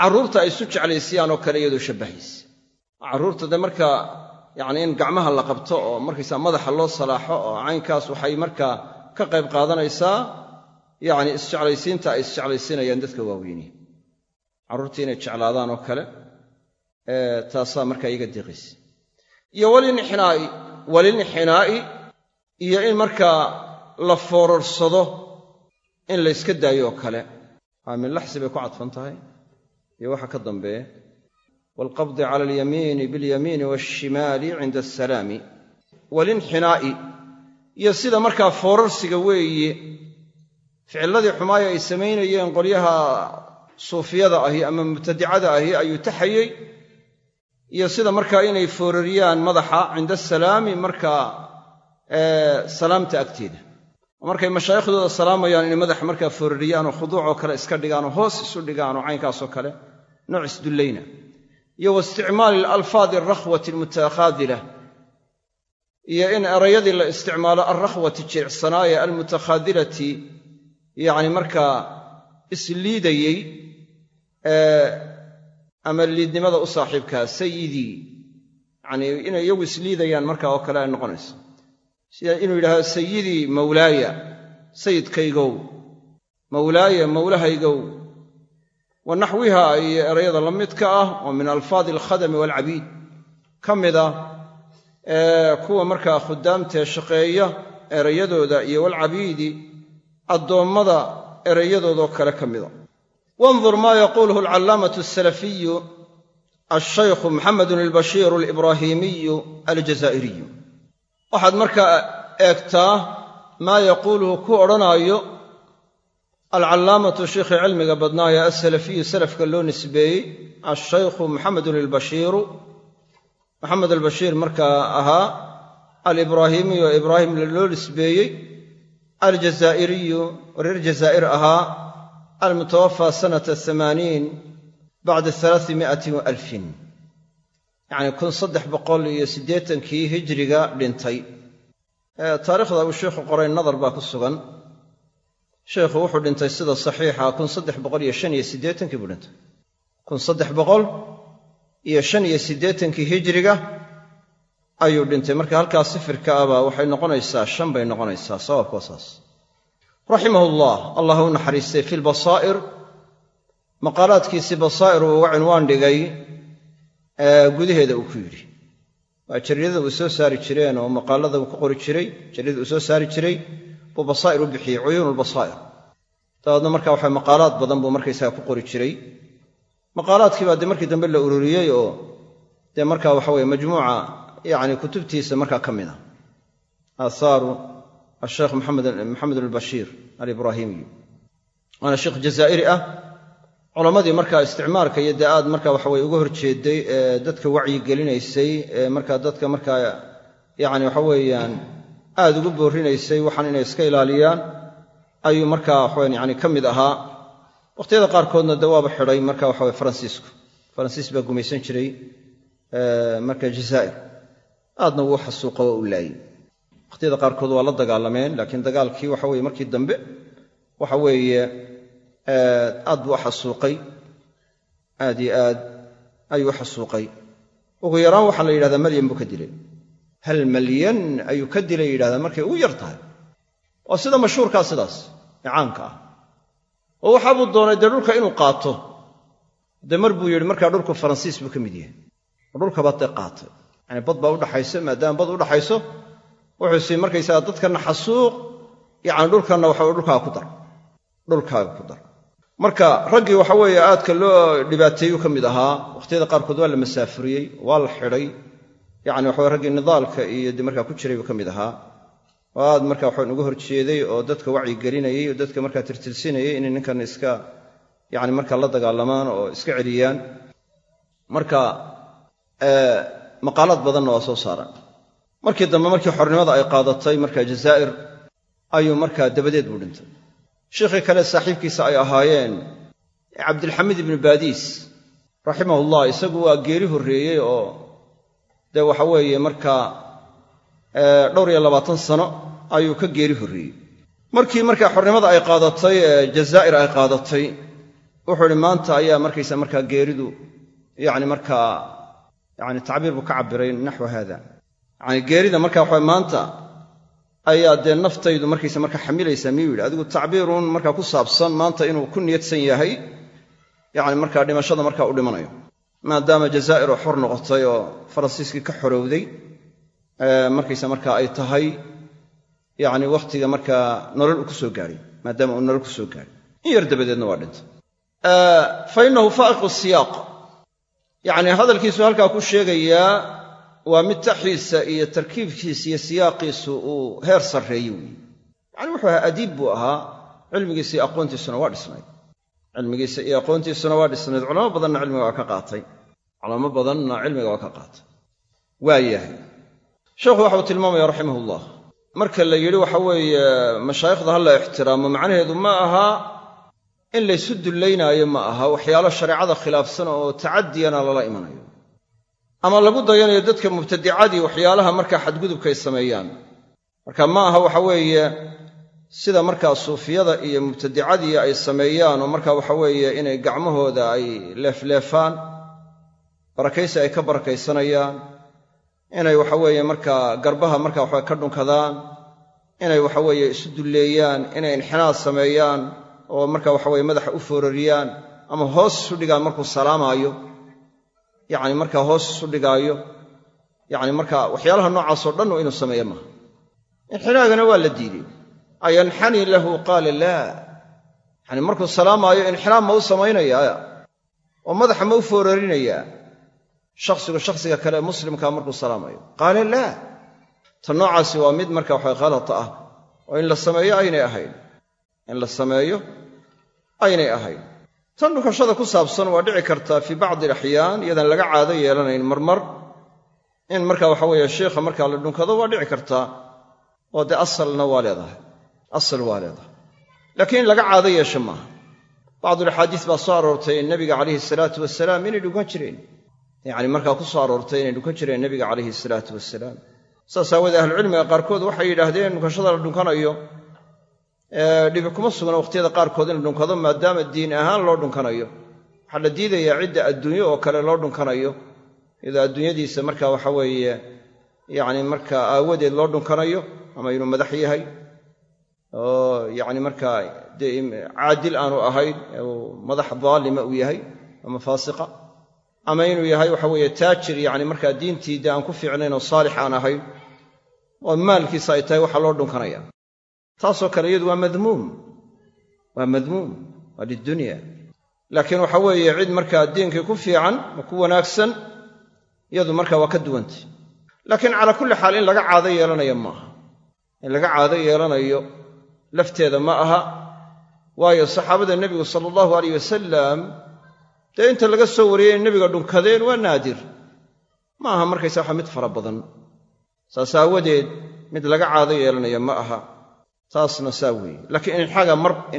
carruurta ay isu jeclaysiiyaan oo kale iyadoo shabbahaysa carruurta dee markaa yacni in gacmaha la qabto oo markaysaa madaxa loo salaaxo oo caynkaas waxay markaa ka qayb qaadanaysaa yacni isjeclaysiinta ay isjeclaysiinayaan dadka waaweyni. Carruurtii inay jeclaadaan oo kale taasaa markaa iyaga deeqaysa iyo walinxinaa'i walinxinaa'i iyo in markaa la foorarsado in layska daayo oo kale. Aa min laxsi bay ku cadfan tahay iyo waxa ka dambeeya waalqabdi cala alyamiini biاlyamiini waashimaali cinda asalaami walinxinaa'i iyo sida markaa foorarsiga weeye ficilladii xumaayo ay samaynayeen qolyaha suufiyada ahi ama mubtadicada ahi ayuu taxayey iyo sida markaa inay foorariyaan madaxa cinda asalaami markaa salaamta agteeda markay mashaayikhdooda salaamayaan inay madaxa markaa foorariyaan oo khuduucoo kale iska dhigaan oo hoos isu dhigaan oo caynkaasoo kale nooc isdullayna iyo wa isticmaali alalfaadi alrakhwati almutakhaadila iyo in erayadii la isticmaalo alrakhwati jiricsanaaya almutakhaadilati yacni markaa isliidayey ama liidnimada u saaxiibkaa sayidii yacnii inay iyagu isliidayaan markaa oo kale ay noqonayso. Sida inuu yidhahdo sayidii mawlaaya sayidkaygow mawlaaya mawlahaygow wa naxwiha iyo erayada la midka ah oo min alfaadi alkhadami waalcabiid ka mid ah kuwa markaa khudaamtee shaqeeya erayadooda iyo walcabiidi addoommada erayadoodoo kale ka mida. Wandur maa yaquuluhu alcallaamatu asalafiyu alshaykhu maxamedun albashiiru alibraahiimiyu aljazaa'iriyu. Waxaad markaa eegtaa maa yaquuluhu ku odhanaayo alcallaamatu sheikhii cilmiga badnaaya asalafiyu salafka loo nisbeeyey alshaykhu maxamedun albashiiru. Maxamed albashiir markaa ahaa alibraahiimiyu oo ibraahim loo nisbeeyey aljazaa'iriyu reer jazaa'ir ahaa almutawafaa sanata amaaniin bacda alaai mi'atin wa alfin. Yacni kun saddex boqol iyo siddeetankii hijriga dhintay. Taariikhda uu sheikhu qoray nadar baa ku sugan sheikhu wuxuu dhintay sida saxiixa kun saddex boqol iyo shan iyo siddeetankii buu dhintay. Kun saddex boqol iyo shan iyo siddeetankii hijriga ayuu dhintay. Marka halkaa sifirka abaa waxay noqonaysaa shan bay noqonaysaa sawaabka waa saas. Raximahu llah allah u naxariistay fi lbasaa'ir maqaalaadkiisii basaa'ir uu uga cinwaan dhigay gudaheeda uu ku yidhi. Waa jariidada uu soo saari jireen oo maqaalada uu ku qori jiray jariidada uu soo saari jiray buu basaa'ir u bixiyey cuyuun lbasaa'ir dabeedna marka waxa maqaalaad badan buu markaysaga ku qori jiray. Maqaalaadkii baa dee markii dambe la ururiyey oo dee marka waxa weye majmuuca yacni kutubtiisa markaa ka mid a aahaaru asheekh maxamed albashiir alibraahimiyu waana sheekh jazaa'iri ah. Culammadii markaa isticmaalka iyo dee aad marka waxa weye uga horjeeday ee dadka wacyi gelinaysay ee markaa dadka markaa yacni waxa weeyaan aad ugu boorrinaysay waxaan inay iska ilaaliyaan. Ayuu markaa waxaweyan yani ka mid ahaa. Wakhtiyada qaarkoodna dee waaba xidhay marka waxa weye faransiisku faransiis baa gumaysan jiray marka jazaa'ir aadna wuu xasuuqa waa u laayey wakhtiyada qaarkood waa la dagaalameen laakiin dagaalkii waxa weye markii dambe waxa weeye aad buu xasuuqay. Aad iyo aad ayuu xasuuqay. Ugu yaraan waxaa la yidhahdaa malyan buu ka dilay hal malyan ayuu ka dilay yidhahdaa markay ugu yar tahay. Waa sida mashhuurkaa sidaas ee caamka ah. Oo waxaabuu doonay dee dhulka inuu qaato. Dee mar buu yidhi markaa dhulku faransiis buu ka mid yahay. Oo dhulkabaad dee qaatay. Yani bad baa udhaxaysa maadaama bad udhaxayso wuxuu sii markaysaga dadkanna xasuuq yacni dhulkanna waxa dhulkaaga ku dar. Dhulkaaga ku dar. Marka raggii waxa weeye aadka loo dhibaateeyuu ka mid ahaa. Wakhtiyada qaarkood waa la masaafuriyey waa la xidhay yacni waxaweye raggii nidaalka iyo dee markaa ku jiray buu ka mid ahaa. Oo aad marka waxaan uga hor jeeday oo dadka wacyigelinayay oo dadka markaa tirtirsinayay inay ninkan iska yacni markaa la dagaalamaan oo iska celiyaan. Marka maqaalaad badanna waa soo saaraan markii dambe markii xornimada ay qaadatay markaa jazaa'ir ayuu markaa dabadeed buu dhintay. Sheikhii kale saaxiibkiisa ay ahaayeen cabdilxamiid ibnu baadiis raximahullah isagu waa geeri horreeyey oo dee waxa weeye markaa dhowr iyo labaatan sano ayuu ka geeri horreeyey. Markii markaa xornimada ay qaadatay ee jazaa'ir ay qaadatay wuxuu ihi maanta ayaa markaysa markaa geeridu yacni markaa yani tacbiir buu ka cabbiray naxwa haada. Yacni geerida marka waxa maanta ayaa dee naftaydu markaysa marka xamilaysaa miyuu yidhi adigu tacbiirun markaa ku saabsan maanta inuu ku niyadsan yahay yacni markaa dhimashada markaa u dhimanayo maadaama jazaa'ir oo xor noqotay oo faransiiskii ka xorowday markaysa markaa ay tahay yacni wakhtiga markaa nolol uu ku soo gaadhay maadaama uu nolol ku soo gaadhay in yar dabadeedna waa dhintay. Fa innahu faa'iqu siyaaq yacni hadalkiisu halkaa ku sheegayaa waa mid taxiisa iyo tarkiibkiisa iyo siyaaqiisu uu heer sarreeye weeye. Yacni wuxuu ahaa adiib buu ahaa cilmigiisa iyo aqoontiisuna waa dhisnayd. Cilmigiisa iyo aqoontiisuna waa dhisnayd. Culamo badanna cilmiga waa ka qaatay culamo badanna cilmiga waa ka qaatay waa yahay. Sheekhu waxau tilmaamaya raximahullah. Marka la yidhi waxa weeye mashaayikhda ha la ixtiraamo macnaheedu ma aha in laysu dullaynaayo ma aha. Waxyaalo shareecada khilaafsan oo tacadiyana lala imanayo. Ama lagu dayanayo dadka mubtadicadii waxyaalaha markaa xadgudubkay sameeyaan. Marka ma aha waxa weeye sida markaa suufiyada iyo mubtadicadii ay sameeyaan oo markaa waxa weeye inay gacmahooda ay leefleefaan barakaysi ay ka barakaysanayaan inay waxa weeye markaa garbaha markaa waxaa ka dhunkadaan inay waxa weeye isu dulleeyaan inay inxinaad sameeyaan oo marka waxa weye madaxa u foorariyaan ama hoos isu dhigaan markuu salaamaayo yacni markaa hoos isu dhigaayo yacni marka waxyaalaha noocaasoo dhan inuu sameeyo maaha. Inxinaagana waa la diiday ayanxani lahu qaala laa. Yacni markuu salaamaayo inxinaab ma u samaynayaa oo madaxa ma u foorarinayaa shakhsigu shakhsiga kale ee muslimkaa markuu salaamayo. Qaala laa ta noocaasi waa mid marka waxa khalata ah oo in la sameeyo aynay ahayn. In la sameeyo aynay ahayn. Tan dhunkashada ku saabsan waa dhici kartaa fii bacdi alaxyaan iyadaan laga caado yeelanayn marmar. In marka waxa weeye sheikha markaa la dhunkado waa dhici kartaa oo dee asalna waa leedahay. Asal waa leedahay. Laakiin in laga caado yeesho maaha. Bacdulaxaadiis baa soo aroortay nebiga calayhi salaatu wasalaam inay dhunkan jireen yacni markaa ku aroortay inay dhunkan jireen nebiga calayhi salaatu wasalaam saas aawoodee ahlucilmiga qaarkood waxay yidhaahdeen dhunkashada la dhunkanayo dhibi kuma sugna wakhtiyada qaarkood in la dhunkado maadaama diin ahaan loo dhunkanayo. Waxaa la diidayaa cidda adduunyo oo kale loo dhunkanayo. Iyadoo adduunyadiisa marka waxa weeye yacni marka aawadeed loo dhunkanayo ama inuu madax yahay oo yacni markaa caadil aanu ahayn madax daalima uu yahay ama faasiqa ama inuu yahay waxa weeye taajir yacni markaa diintii dee aan ku fiicnayn oo saalix aan ahayn oo maalkiisa ay tahay waxaa loo dhunkanaya. Taasoo kale iyadu waa madmuum. Waa madmuum. Waa lidunya laakiin waxa weeye cid markaa diinkii ku fiican ma ku wanaagsan iyadu markaa waa ka duwantay laakiin calaa kulli xaal in laga caado yeelanayo maaha in laga caado yeelanayo lafteeda ma aha. Waayo saxaabada nebigu sala allahu alayh wasalam dee inta laga soo wariyey in nebiga dhunkadeen waa naadir. Ma aha markaysa waxa mid fara badan. Saas aawadeed mid laga caado yeelanaya ma aha. Taasna saa weeye. Laakiin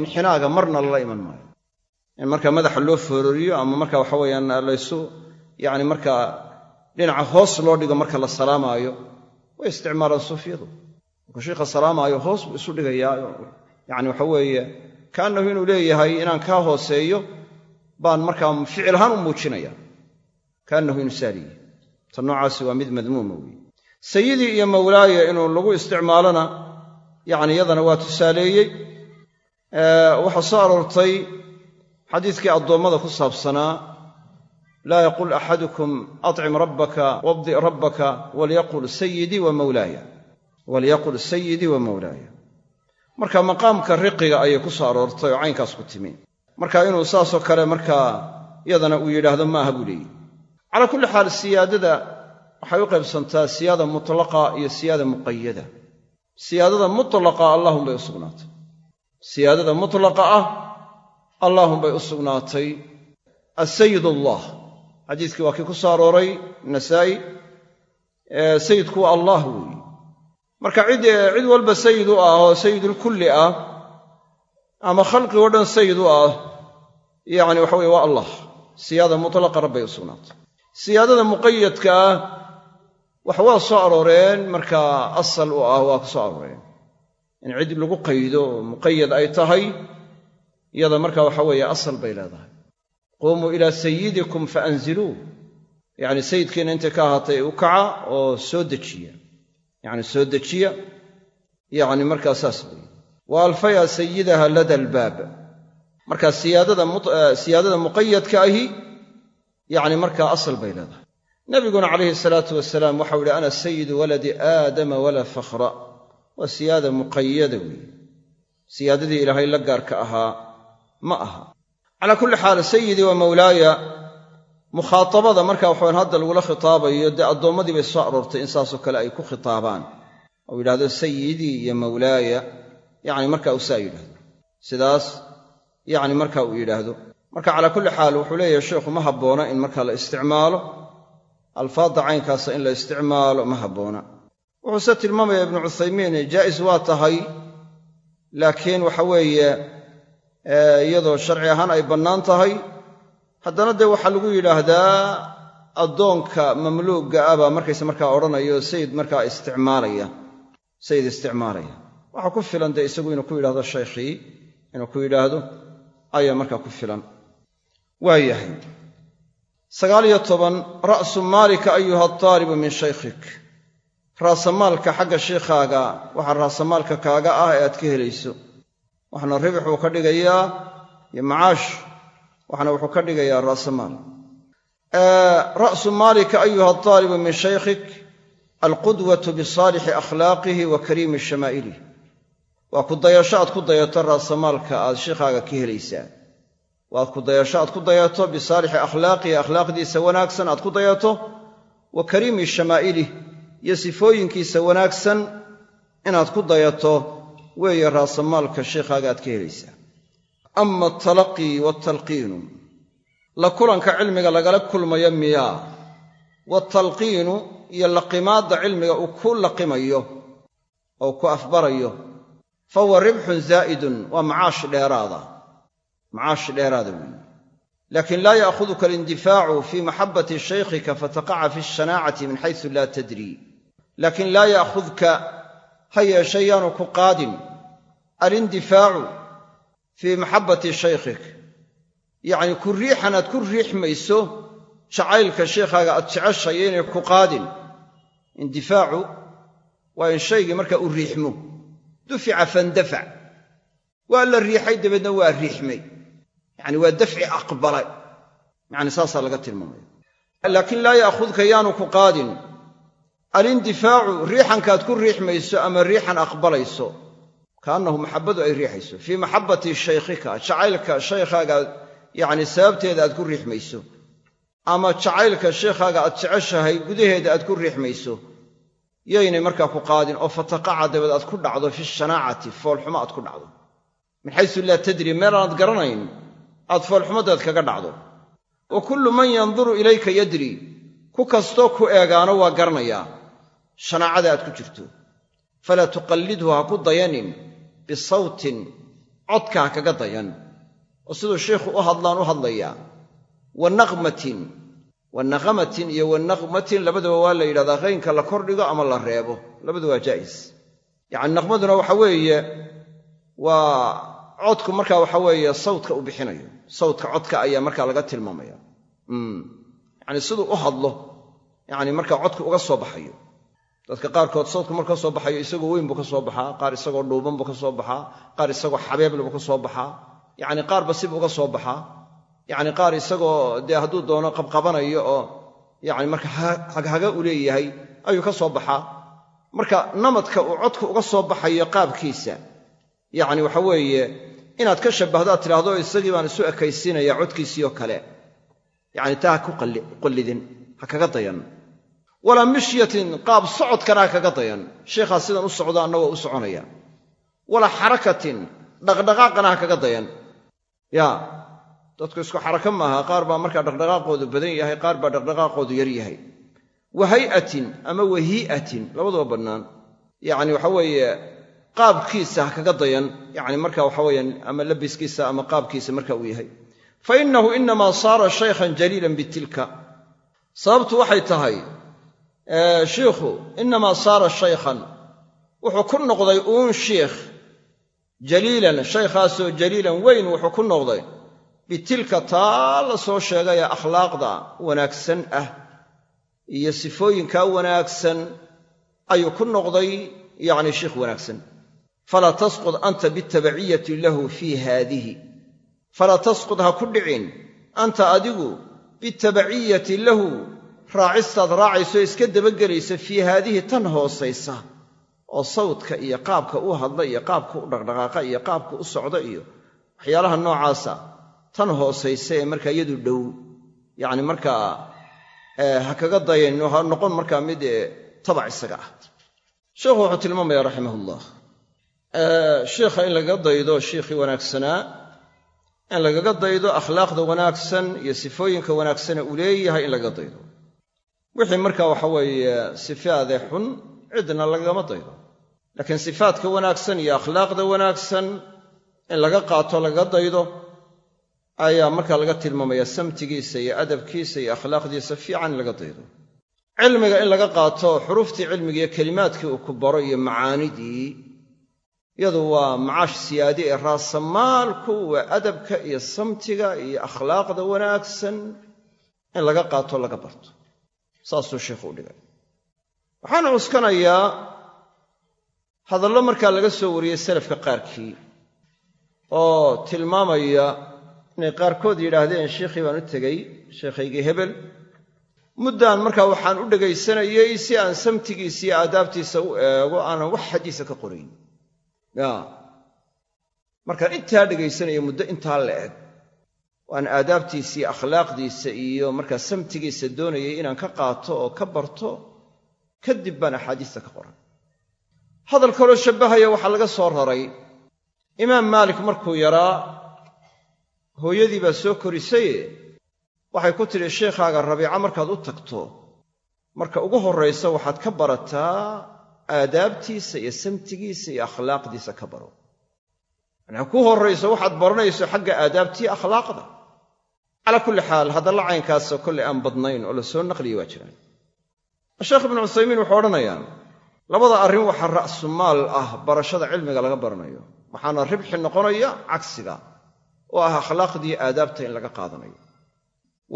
inxinaaga marna lala iman maayo. In marka madaxa loo foororiyo ama marka waxa weyaan laysu yani markaa dhinaca hoos loo dhigo marka la salaamaayo way isticmaalaan suufiyadu. Markuu shiikha salaamaayo hoos buu isu dhigayaa yani waxa weeye kaannahu inuu leeyahay inaan kaa hooseeyo baan markaa ficil ahaan u muujinaya kaannahu insaaniyi ta noocaasi waa mid madmuuma weeye. Sayidii iyo mawlaaya inuu lagu isticmaalona yacni iyadana waa tusaaleeyey waxaa soo aroortay xadiiskii addoommada ku saabsanaa laa yaqul axadukum acim rabbaka wabdi rabbaka walyaqul sayidii wa mawlaaya. Walyaqul sayidii wa mawlaaya. Marka maqaamka riqiga ayay ku soo aroortay oo caynkaas ku timi marka inuu saasoo kale markaa iyadana uu yidhaahdo ma aha buu leeyihi calaa kulli xaal siyaadada waxay u qaybsantaa siyaada mutlaqa iyo siyaada muqayada siyaadada mutlaqa allahunbay u sugnaatay. Siyaadada mutlaqa ah allaahunbay u sugnaatay. Asayid allah xadiiskii waa kii ku soo arooray nasaa'i sayidku waa allah weeye marka cid cid walba sayid u ah oo sayidulkulli ah ama khalqig o dhan sayid u ah yacni waxa weye waa allah. Siyaada mutlaqa rabbay u sugnaatay siyaadada muqayadka ah wax waa soo arooreen markaa asal u ah waa ku soo arooreen. In cid lagu qaydo oo muqayad ay tahay iyada marka waxa weeye asal bay leedahay. Quumuu ilaa sayidikum faanziluu yacni sayidkiina intay ka ahaatay u kaca oo soo dejiya. Yacni soo dejiya yacni markaa saas wey wa alfaya sayidaha lada albaab. Marka siyaadada muqayadka ahi yacni markaa asal bay leedahay. Nabiguna calayhi salaatu wasalaam waxau yihi ana sayidu waladi aadama walaa fakhra. Waa siyaada muqayada weeye. Siyaadadii ilaahay la gaarka ahaa ma aha. Calaa kulli xaal sayidii wa mawlaaya mukhaatabada marka waxawan hadda lagula khitaabayo dee addoommadii bay soo aroortay in saasoo kale ay ku khitaabaan. Ou yidhahdo sayidii iyo mawlaaya yacni marka uu saa yidhahdo sidaas yacni marka uu yidhaahdo. Marka calaa kulli xaal wuxuu leeyahay sheikhu ma habboona in marka la isticmaalo alfaadda caynkaasa in la isticmaalo ma habboona. Wuxuuse tilmaamaya ibnu cuthaymiin jaa'is waa tahay laakiin waxa weeye iyadoo sharci ahaan ay bannaan tahay haddana dee waxaa lagu yidhaahdaa addoonka mamluugga ah baa markayse markaa odhanayo sayid markaa isticmaalaya sayid isticmaalaya waxaa ku filan dee isagu inuu ku yidhahdo shaykhii inuu ku yidhaahdo ayaa markaa ku filan. Waa yahay. Sagaaliyo toban ra'su maalika ayuha ataalibu min shaykhik. Raasamaalka xagga sheikhaaga waxaa raasamaalka kaaga ah ee aad ka helayso. Waxna ribix buu ka dhigayaa iyo macaash waxna wuxuu ka dhigayaa raasamaal ra'su maalika ayuha ataalibu min shaykhik alqudwatu bisaalixi akhlaaqihi wa kariimi shamaa'ilih waa ku dayasho aad ku dayato raasamaalka aad sheikhaaga ka helaysaa. Waad ku dayasho aad ku dayato bisaalixi akhlaaqihi akhlaaqdiisa wanaagsan aad ku dayato wa kariimi shamaa'ilih iyo sifooyinkiisa wanaagsan inaad ku dayato weeye raasamaalka sheikhaaga aad ka helaysaa. Ama atalaqii waatalqiinu la kulanka cilmiga lagala kulmayo miyaa. Waatalqiinu iyo laqimaadda cilmiga uu ku laqimayo oo ku afbarayo fa huwa ribxun zaa'idun waa macaash dheeraada. Macaash dheeraada weeye. Laakiin laa ya'khuduka alindifaacu fii maxabbati shaykhika fataqaca fi shanaacati min xaysu laa tadrii. Laakiin laa ya'khudka ha yeeshe yaanu ku qaadin alindifaacu fii maxabbati shaykhik. Yacni ku riixan aad ku riixmayso jacaylka sheikhaaga aad jeceshayo inay ku qaadin. Indifaacu waa in shaygii markaa u riixmo dufica fandafac waa la riixay dabeedna waa riixmay yacni waa dafci aqbalay yacni saasaa laga tilmaamaya laakiin laa ya'khudka yaanu ku qaadin alindifaacu riixankaad ku riixmayso ama riixan aqbalayso kaannahu maxabbadu ay riixayso fii maxabbati shaykhika jacaylka shaykhaaga yacni sababteeda aad ku riixmayso ama jacaylka sheikhaaga aad jeceshahay gudaheeda aad ku riixmayso yaynay markaa ku qaadin oo fataqaca dabeed aad ku dhacdo fi shanaacati foolxumo aad ku dhacdo. Min xaysu laa tadri meel aanaad garanayn aad foolxumaddeed kaga dhacdo. Wa kullu man yanduru ilayka yadri ku kastoo ku eegaano waa garanayaa shanaacada aad ku jirto. Falaa tuqallidhu ha ku dayanin bisawtin codka ha kaga dayan. Oo siduu sheikhu u hadlaan u hadlayaa wa naqmatin wa naqamatin iyo wa naqmatin labadaba waa la yidhahdaa qaynka la kordhigo ama la reebo. Labadu waa jaa'is yacani naqmaduna waxa weeye waa codku markaa waxa weeye sawdka u bixinayo. Sawdka codka ayaa markaa laga tilmaamaya yacni siduu u hadlo yacni markaa codku uga soo baxayo. Dadka qaarkood sawdku marka ka soo baxayo isagoo weyn buu ka soo baxaa qaar isagoo dhuuban buu ka soo baxaa qaar isagoo xabeeble buu ka soo baxaa. Yacni qaarba sibuu uga soo baxaa yacni qaar isagoo dee hadduu doono qabqabanayo oo yacni marka haghaga u leeyahay ayuu ka soo baxaa. Marka namadka uu codku uga soo baxayo qaabkiisa yacni waxa weeye inaad ka shabbahdaad tidhaahdo isagii baan isu ekaysiinaya codkiisiioo kale. Yacni taa ha ku qallidin ha kaga dayan. Walaa mishyatin qaab socodkana ha kaga dayan. Sheikhaa sidan u socdo anna waa u soconaya. Walaa xarakatin dhaqdhaqaaqana ha kaga dayan. Ya dadku isku xaraka maaha qaar baa markaa dhaqdhaqaaqoodu badan yahay qaar baa dhaqdhaqaaqoodu yar yahay. Wa hay'atin ama wahii'atin labaduba bannaan. Yacni waxa weeye qaabkiisa ha kaga dayan yacni marka waxa weeyaan ama labiskiisa ama qaabkiisa marka uu yahay. Fa innahu inamaa saara shaykhan jaliilan bitilka. Sababtu waxay tahay shiikhu inamaa saara shaykhan. Wuxuu ku noqday uun shiikh. Jaliilan shaykhaasoo jaliilan weyn wuxuu ku noqday bitilka taa la soo sheegay ee akhlaaqda wanaagsan ah iyo sifooyinkaa wanaagsan ayuu ku noqday yacni shiikh wanaagsan. Falaa tasqud anta bitabaciyati lahu fii haadihi. Falaa tasqud ha ku dhicin anta adigu bitabaciyati lahu raacistaad raacayso iska dabagelaysa fii haadihi tan hoosaysa oo sawdka iyo qaabka u hadla iyo qaabka u dhaqdhaqaaqa iyo qaabka u socda iyo waxyaalaha noocaasa tan hoosaysa ee markaa iyadu dhow. Yacni markaa ha kaga dayan ha noqon markaa mid tabac isaga ah. Sheikhu wuxuu tilmaamaya raximahullah. Shiikha in lagaga daydo shiikhii wanaagsanaa in lagaga daydo akhlaaqda wanaagsan iyo sifooyinka wanaagsane uu leeyahay in lagaga daydo. Wixii markaa waxa weeye sifaade xun cidna lagama daydo. Laakiin sifaadka wanaagsan iyo akhlaaqda wanaagsan in laga qaato lagaga daydo ayaa markaa laga tilmaamaya samtigiisa iyo adabkiisa iyo akhlaaqdiisa fiican in laga daydo. Cilmiga in laga qaato xuruuftii cilmiga iyo kelimaadkii uu ku baro iyo macaanidii iyadu waa macaash siyaadi ee raasamaalku waa adabka iyo samtiga iyo akhlaaqda wanaagsan in laga qaato laga barto. Saasuu sheikhu u dhigay. Waxaana cuskanayaa hadallo markaa laga soo wariyey salafka qaarkii oo tilmaamaya inay qaarkood yidhaahdeen sheikhii baan u tegey sheekhaygii hebel. Muddaan markaa waxaan u dhegaysanayey si aan samtigiisa iyo aadaabtiisa u eego aanan wax xadiisa ka qorayn. Ya markaan intaa dhegaysanaya muddo intaa la eg. Waan aadaabtiisa iyo akhlaaqdiisa iyo markaa samtigiisa doonayay inaan ka qaato oo ka barto kadib baan axaadiista ka qoran hadal kaloo shabbahaya waxaa laga soo raray. Imaam maalik markuu yaraa hooyadii baa soo korisaye? Waxay ku tidhi sheikhaaga rabiica markaad u tagto marka ugu horraysa waxaad ka barataa aadaabtiisa iyo samtigiisa iyo akhlaaqdiisa ka baro. Yacnii ku horrayso waxaad baranayso xagga aadaabtiiyo akhlaaqda. Calaa kulli xaal hadalla caynkaasoo kollay aan badnayn oo la soo naqliya waa jiraan. Sheekh ibnu cuthaymiin wuxuu odhanayaa labada arrin waxaa ra'su maal ah barashada cilmiga laga baranayo waxaana ribxi noqonaya cagsiga oo ah akhlaaqdiiyo aadaabta in laga qaadanayo.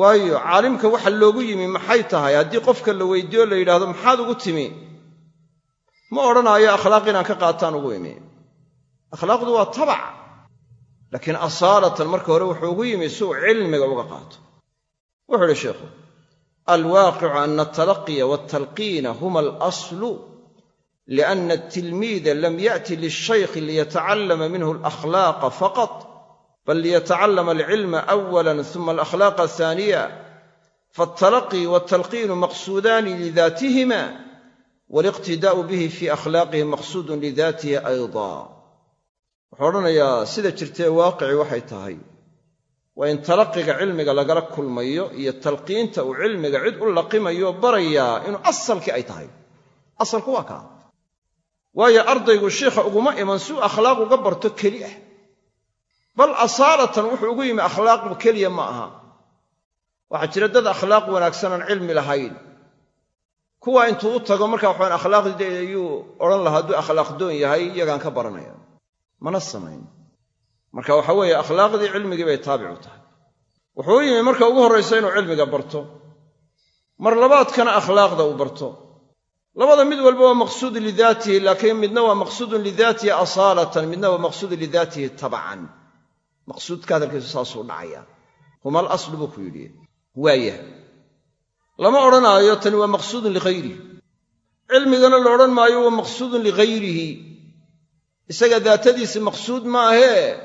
Waayo caalimka waxa loogu yimi maxay tahay? Haddii qofka la weydiiyo la yidhaahdo maxaad ugu timi? Ma odhanaayo akhlaaq inaan ka qaataan ugu imi. Akhlaaqdu waa tabac. Laakiin asaalatan marka hore wuxuu ugu yimi si uu cilmiga uga qaato. Wuxuu idhi sheikhu alwaaqicu ana altalaqiya waltalqiina huma alaslu liana atilmiida lam yaأti lishaykhi liyatacallama minhu alakhlaaqa faqat bal liyatacallama alcilma awala uma alakhlaaqa haaniya faaltalaqi waltalqiinu maqsuudaani lidaatihima waliqtidaa'u bihi fii akhlaaqihi maqsuudun lidaatihi ayda wuxuu odhanayaa sida jirtee waaqici waxay tahay waa in talaqiga cilmiga lagala kulmayo iyo talqiinta uu cilmiga cid u laqimayo barayaa inuu asalkii ay tahay asalku waa kaa waayo ardaygu shiikha uguma iman si uu akhlaaq uga barto keli ah bal asaalatan wuxuu ugu yimi akhlaaq keliya ma aha. Waxaa jira dad akhlaaq wanaagsan aan cilmi lahayn. Kuwa intuu u tago markaa waxaan akhlaaqdii ayuu odhan lahaa hadduu akhlaaq doon yahay iyagaan ka baranaya. Mana samayn. Marka waxa weeye akhlaaqdii cilmigii bay taabic u tahay. Wuxuu u yimi marka ugu horraysa inuu cilmiga barto. Mar labaadkana akhlaaqda uu barto. Labada mid walba waa maqsuud lidaatihi laakiin midna waa maqsuudun lidaatihi asaalatan midna waa maqsuudun lidaatihi tabcan maqsuudka hadalkiisu saasuu dhacaya. Humal aslu buu ku yidhi. Waayah lama odhanaayo tani waa maqsuudun lighayrihi. Cilmigana la odhan maayo waa maqsuudun lighayrihi. Isaga daatadiisi maqsuud maahee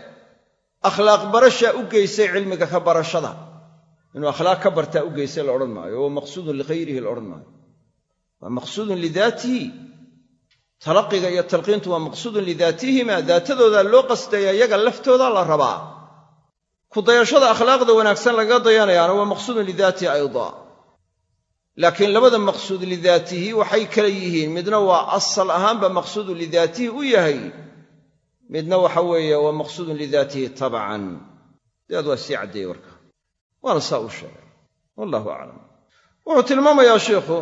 akhlaaq barashaa u geysay cilmiga ka barashada. Inuu akhlaaq ka bartaa u geysay la odhan maayo. Waa maqsuudun lighayrihi la odhan maayo. Waa maqsuudun lidaatihi. Talaqiga iyo talqiintu waa maqsuudun lidaatihima daatadoodaa loo qastaya iyaga laftooda la rabaa ku dayashada akhlaaqda wanaagsan lagaga dayanayaana waa maqsuudun lidaatihi ayda. Laakiin labada maqsuud lidaatihi waxay kala yihiin. Midna waa asal ahaanba maqsuudun lidaatihi u yahay. Midna waxa weeye waa maqsuudun lidaatihi tabcan. Daad waa sii caddeeyey warka. Waana saa uu sheegay. Wallahu aclam wuxuu tilmaamayaa sheikhu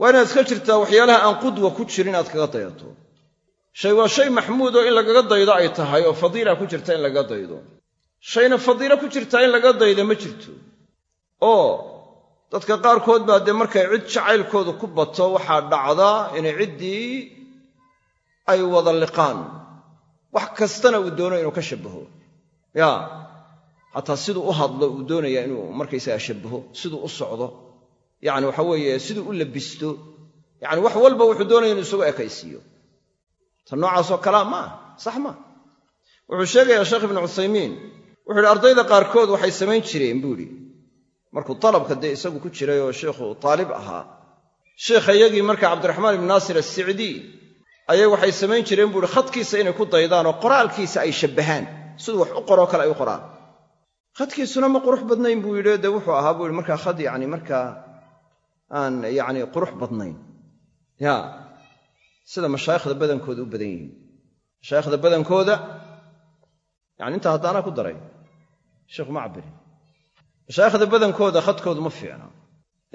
waa inaad iska jirtaa waxyaalaha aan qudwa ku jirin inaad kaga dayato. Shay waa shay maxmuud oo in lagaga daydo ay tahay oo fadiila ku jirta in lagaga daydo shayna fadiilo ku jirtaa in laga daydo ma jirto. Oo dadka qaarkood baa dee markay cid jacaylkoodu ku bato waxaa dhacda inay ciddii ay wada liqaan. Wax kastana uu doono inuu ka shabbaho. Ya xataa siduu u hadlo uu doonaya inuu markaysaga shabbaho siduu u socdo. Yacni waxa weeye siduu u labisto. Yacni wax walba wuxuu doonaya inuu isagu ekaysiiyo. Ta noocaasoo kalaa maaha sax maa wuxuu sheegayaa sheekh ibnu cuthaymiin wuxu uhi ardayda qaarkood waxay samayn jireen buu idhi markuu dalabka dee isagu ku jiray oo sheikhu taalib ahaa sheikha iyagii marka cabdiraxmaan ibnu naasir assicdii ayay waxay samayn jireen buuhi khadkiisa inay ku daydaan oo qoraalkiisa ay shabbahaan. Siduu wax u qoroo kale ay u qoraan. Khadkiisuna ma qurux badnayn buu yidhi dee wuxuu ahaa buu yidhi markaa khad yacni markaa aan yacni qurux badnayn. Ya sida mashaayikhda badankooda u badan yihiin. Mashaayikhda badankooda yani intaa haddaanaa ku daray sheikhu ma cabbirin mashaayikhda badankooda khadkoodu ma fiicna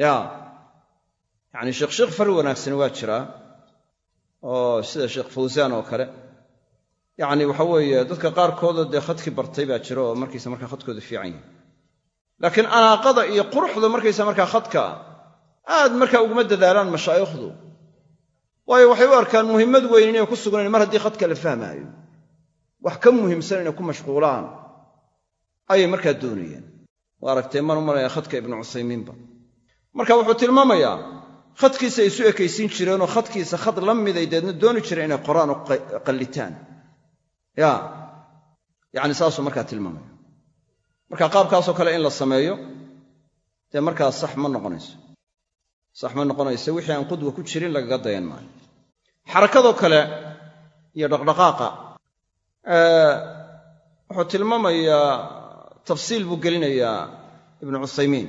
ya yacni sheekh sheekh fari wanaagsani waa jiraa oo sida sheekh fawsaan oo kale. Yacni waxa weeye dadka qaarkooda dee khadkii bartay baa jira oo markaysa markaa khadkooda fiican yahay. Laakiin anaaqada iyo quruxda markaysa markaa khadka aad markaa uguma dadaalaan mashaayikhdu waayo waxay u arkaan muhimmad weyn inay ku sugnayn mar haddii khadka la fahmaayo. Wax ka muhiimsan inay ku mashquulaan ayay markaa doonayeen. Waa aragtee maan u khadka ibnu cuthaymiinba. Marka wuxuu tilmaamayaa khadkiisa ay isu ekaysiin jireenoo khadkiisa khad la miday deedna dooni jireen inay qoraan oo qallitaan ya yacni saasuu markaa tilmaamaya. Marka qaabkaasoo kale in la sameeyo dee markaa sax ma noqonayso. Sax ma noqonayso wixii aan qudwa ku jirin lagaga dayan maayo. Xarakadoo kale iyo dhaqdhaqaaqa wuxuu tilmaamayaa tafsiil buu gelinayaa ibnu cuthaymiin.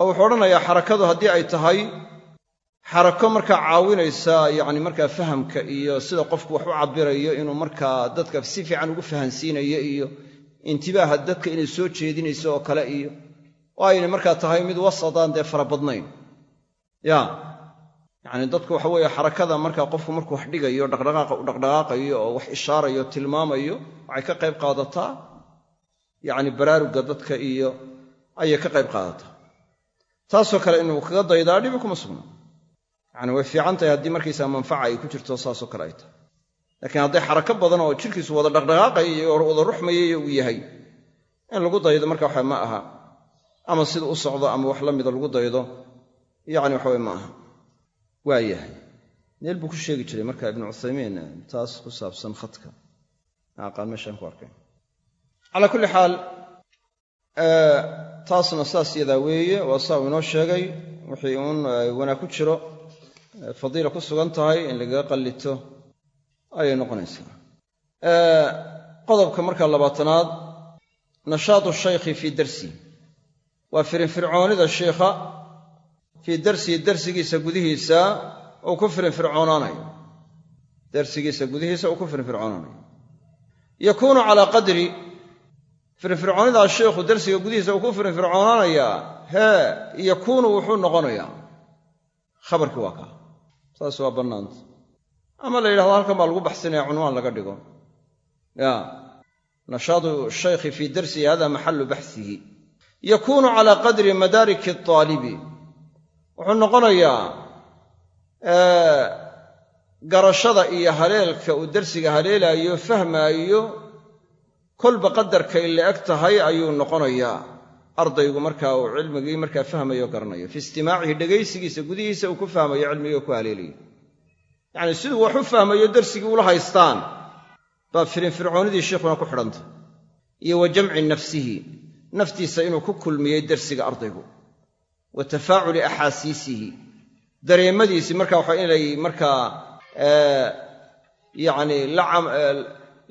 Oo wuxuu odhanayaa xarakadu haddii ay tahay xarako markaa caawinaysa yacni markaa fahamka iyo sida qofku wax u cabbirayo inuu markaa dadka si fiican ugu fahansiinayo iyo intibaaha dadka inay soo jeedinayso oo kale iyo oo ayna markaa tahay mid wasadaan dee fara badnayn. Ya yacni dadku waxa weeye xarakada markaa qofku markuu wax dhigayo dhaqdhaqaaqa u dhaqdhaqaaqayo oo wax ishaarayo tilmaamayo waxay ka qayb qaadataa yacni baraarugga dadka iyo ayay ka qayb qaadataa. Taasoo kale inuu kaga daydaa dhibi kuma sugna yacni way fiican tahay haddii markaysaa manfaca ay ku jirto saasoo kale ay tahay. Laakiin hadday xarako badan oo jidhkiisu wada dhaqdhaqaaqaya iyo wada ruxmayay uu yahay in lagu daydo marka waxa ma aha. Ama sida u socdo ama wax la mida lagu daydo yacni waxaweye ma aha. Waa yahay. Buu ku sheegi jiray marka ibnu cuthaymiin taas ku saabsan khadka. Aqaan meeshaan ku arkay calaa kulli xaal taasna saas yadaa weeye waa saa uu inoo sheegay wixii uun wanaag ku jiro fadiila ku sugan tahay in lagaga qallito. Ayay noqonaysaa. Qodobka marka labaatanaad nashaatu shaykhi fii darsi. Waa firinfircoonida sheikha fii darsihi darsigiisa gudihiisa uu ku firinfircoonaanayo darsigiisa gudihiisa uu ku firinfircoonaanayo yakuunu calaa qadri firinfircoonidaa sheikhu darsiga gudihiisa uu ku firinfircoonaanayaa hee yakuunu wuxuu noqonayaa. Khabarkii waa kaa saas waa bannaanta. Ama la yidhahdo halkan baa lagu baxsinaya cunwaan laga dhigo. Ya. Nashaadu shaykhi fii darsihi hada maxalu baxsihi. Yakuunu calaa qadri madaariki aalibi wuxuu noqonayaa garashada iyo haleelka uu darsiga haleelaayo fahmaayo kolba qadarkay la eg tahay ayuu noqonayaa. Ardaygu markaa uu cilmigii markaa fahmayo garanayo. Fii istimaacihi dhegaysigiisa gudihiisa uu ku fahmayo cilmigii oo ku haleelayo yacni siduu wax u fahmayo darsigii ula haystaan. Baa firinfircoonidii sheikhuna ku xidhantay iyo wa jamci nafsihi naftiisa inuu ku kulmiyey darsiga ardaygu. Wa tafaaculi axaasiisihi dareemadiisii marka waxa inay markaa yacni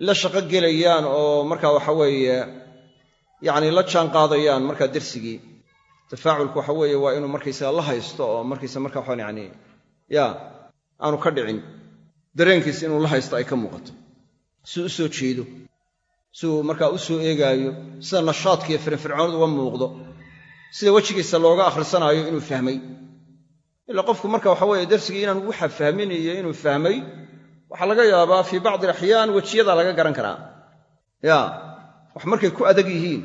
la shaqo gelayaan oo marka waxa weeye yacni la jaan qaadayaan markaa darsigii. Tafaaculku waxa weeye waa inuu markaysaga la haysto oo markaysa marka waxaan yani ya aanu ka dhicin. Dareenkiisa inuu la haysto ay ka muuqato. Si u soo jeedo. Si uu markaa u soo eegaayo. Sida nashaadka iyo firinfircoonadu uga muuqdo. Sida wejigiisa looga akhrisanaayo inuu fahmay. Ilaa qofku marka waxa weeye darsigii inaan waxa fahminayo inuu fahmay waxaa laga yaabaa fii bacdi alaxyaan wejiyadaa laga garan karaa. Ya wax markay ku adag yihiin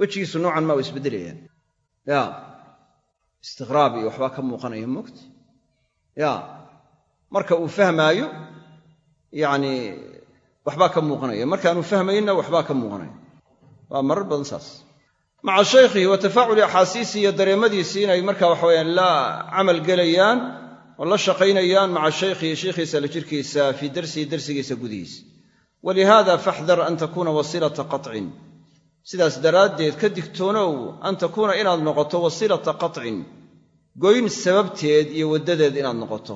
wejigiisu noocan maa u isbeddelayaan ya istiqraab iyo waxbaa ka muuqanaya moogta ya marka uu fahmaayo yacni waxbaa ka muuqanaya markaanu fahmayna waxbaa ka muuqanaya waa marar badan saas. Maca shaykhihi wa tafaaculi axaasiisii iyo dareemadiisii inay marka waxaweyaan la camal gelayaan oo la shaqaynayaan maca shaykhihi sheikhiisa la jirkiisa fii darsihi darsigiisa gudihiisa walihaada faxdar an takuuna wasilata qacin sidaas daraaddeed ka digtoonow an takuuna inaad noqoto wasilata qacin goyn sababteed iyo waddadeed inaad noqoto.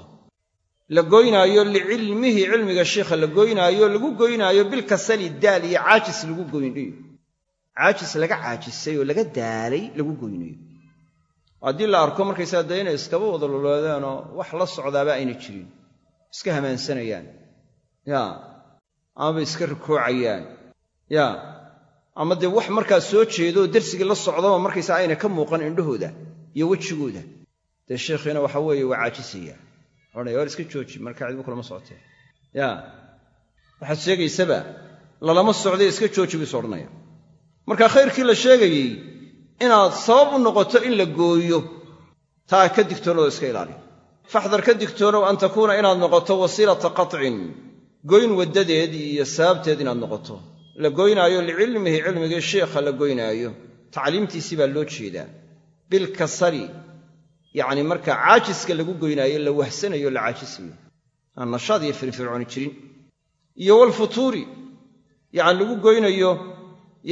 La goynaayo licilmihi cilmiga sheikha la goynaayo lagu goynaayo bilkasali daal iyo caajis lagu goynayo. Caajis laga caajisay oo laga daalay lagu goynayo haddii la arko markaysaa dee inay iskaba wada loloodeenoo wax la socdaaba ayna jirin. Iska hamaansanayaan. Ya. Amaba iska rikoocayaan ya. Ama dee wax markaa soo jeedooo darsigii la socdaba markaysaa ayna ka muuqan indhahooda iyo wejigooda. Dee sheekhiina waxa weeye waa caajisaya. Odhanaya war iska jooji markaa cidbu kulama socotee ya. Waxaad sheegaysaba lalama socday iska jooji buu is odhanaya. Marka khayrkii la sheegayey inaad sabab u noqoto in la gooyo taa ka digtoonadoo iska ilaaliyo faxdar ka digtoonow an takuuna inaad noqoto wasiilata qatcin goyn waddadeed iyo sababteed inaad noqoto. La goynaayo licilmihi cilmigii sheikha la goynaayo. Tacliimtiisii baa loo jeedaa. Bilkasari yacni marka caajiska lagu goynaayo la wahsanayo la caajisayo aan nashaad iyo firfircooni jirin. Iyo walfutuuri yacni lagu goynayo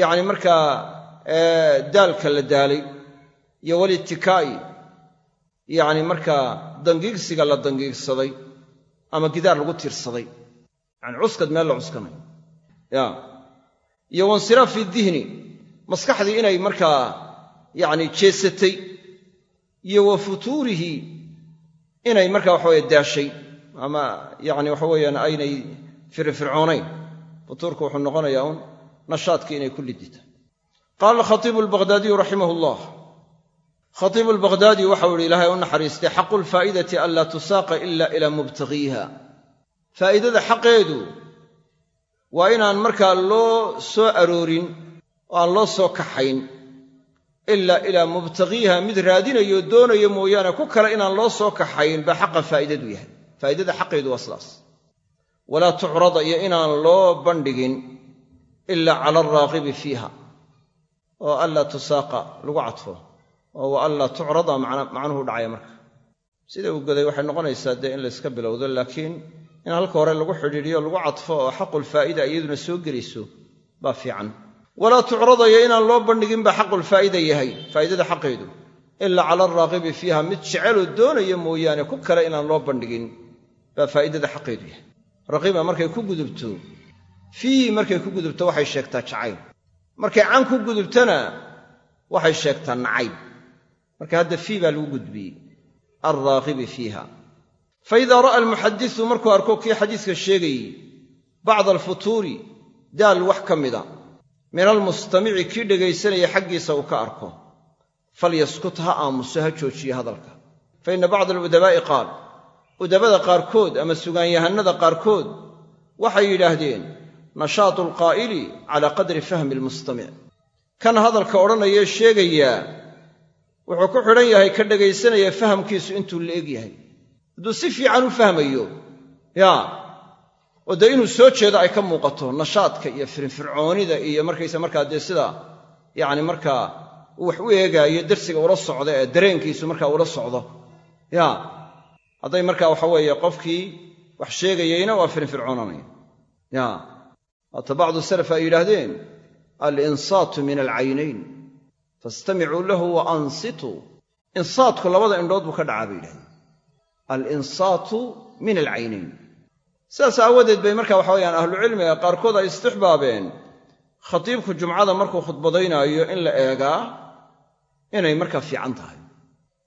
yacni markaa daalka la daalay iyo walittikaa'i yacni markaa dangiigsiga la dangiigsaday ama gidaar lagu tiirsaday. Yani cuskad meel la cuskanayo. Ya. Iyo wansiraafi dihni maskaxdii inay markaa yacni jeesatay iyo wa futuurihi inay markaa waxaweye daashay ama yacni waxa weeyaan aynay firfircoonayn. Futuurku wuxuu noqonayaa un nashaadkii inay ku lidita qaala alkhatiibu albaqhdaadiyu raximah ullah khatiibu albaqhdaadi waxau ihi ilaahay u naxariistay xaqu lfaa'idati an laa tusaaqa ila ilaa mubtagiiha faa'idada xaqeedu waa inaan markaa loo soo aroorin oo aan loo soo kaxayn ilaa ilaa mubtagiiha mid raadinayo doonayo mooyaane ku kale inaan loo soo kaxayn baa xaqa faa'idadu yahay. Faa'idada xaqeedu waa sidaas. Walaa tucrada iyo inaan loo bandhigin ilaa cala alraaqibi fiiha oo anlaa tusaaqa lagu cadfo oo wa anlaa tucrada macnuhu dhacaya marka. Sida uu goday waxay noqonaysaa dee in layska bilowdo laakiin in halka hore lagu xidhiidhiyo lagu cadfo oo xaqulfaa'ida iyaduna soo gelayso baa fiican. Walaa tucradayo inaan loo bandhigin baa xaqulfaa'ida yahay faa'idada xaqeedu. Ilaa cala alraaqibi fiiha mid jeceloo doonaya mooyaane ku kale inaan loo bandhigin baa faa'idada xaqeedu yahay. Raqiba markay ku gudubto fiihi markay ku gudubto waxay sheegtaa jacayl markay can ku gudubtana waxay sheegtaa nacayb. Marka hadda fii baa lagu gudbiyey alraaqibi fiiha. Fa idaa ra'a almuxadisu markuu arko kii xadiiska sheegayey bacda alfutuuri daal wax ka mida. Min almustamici kii dhegaysanaya xaggiisa uu ka arko. Falyaskut ha aamuso ha joojiye hadalka. Fa inna bacda aludabaa'i qaal udabada qaarkood ama sugaanyahannada qaarkood waxay yidhaahdeen nashaatu alqaa'ili calaa qadri fahmi almustamic kan hadalka odhanayee sheegayaa wuxuu ku xidhan yahay ka dhegaysanaya fahamkiisu intuu la eg yahay hadduu si fiican u fahmayo yaa oo dee inuu soo jeedo ay ka muuqato nashaadka iyo firfircoonida iyo markaysa markaa dee sida yacni markaa uu wax u eegaayo darsiga ula socda ee dareenkiisu markaa ula socdo yaa hadday markaa waxa weeye qofkii wax sheegayeyna waa firfircoonanaya ya waata bacdu salaf ay yidhaahdeen alinsaatu min alcaynayn fastamicuu lahu wa ansituu insaatku labada indhood buu ka dhacaa bay yidhahdeen. Alinsaatu min alcaynayn sidaas aawadeed bay marka waxa weyaan ahlucilmiga qaarkood ay istixbaabeen. Khatiibku jumcada markuu khudbadaynaayo in la eegaa inay markaa fiican tahay.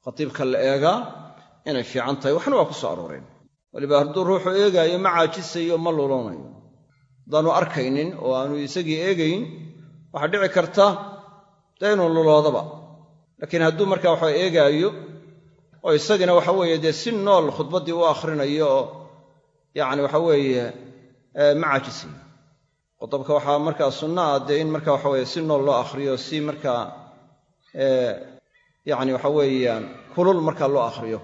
Khatiibka la eegaa inay fiican tahay. Waxna waa ku soo arooreen waliba hadduu ruuxu eegaayo ma caajisayo ma luloonayo haddaanu arkaynin oo aanu isagii eegayn waxaa dhici karta dee inuu luloodaba. Laakiin hadduu markaa waxa eegaayo oo isagiina waxa weeye dee si nool khudbaddii u akhrinayo oo yacni waxa weeye ma caajisayo qodobka waxaa markaa sunna ah dee in marka waxa weye si nool loo akhriyo si markaa yacni waxa weeyaan kulul markaa loo akhriyo.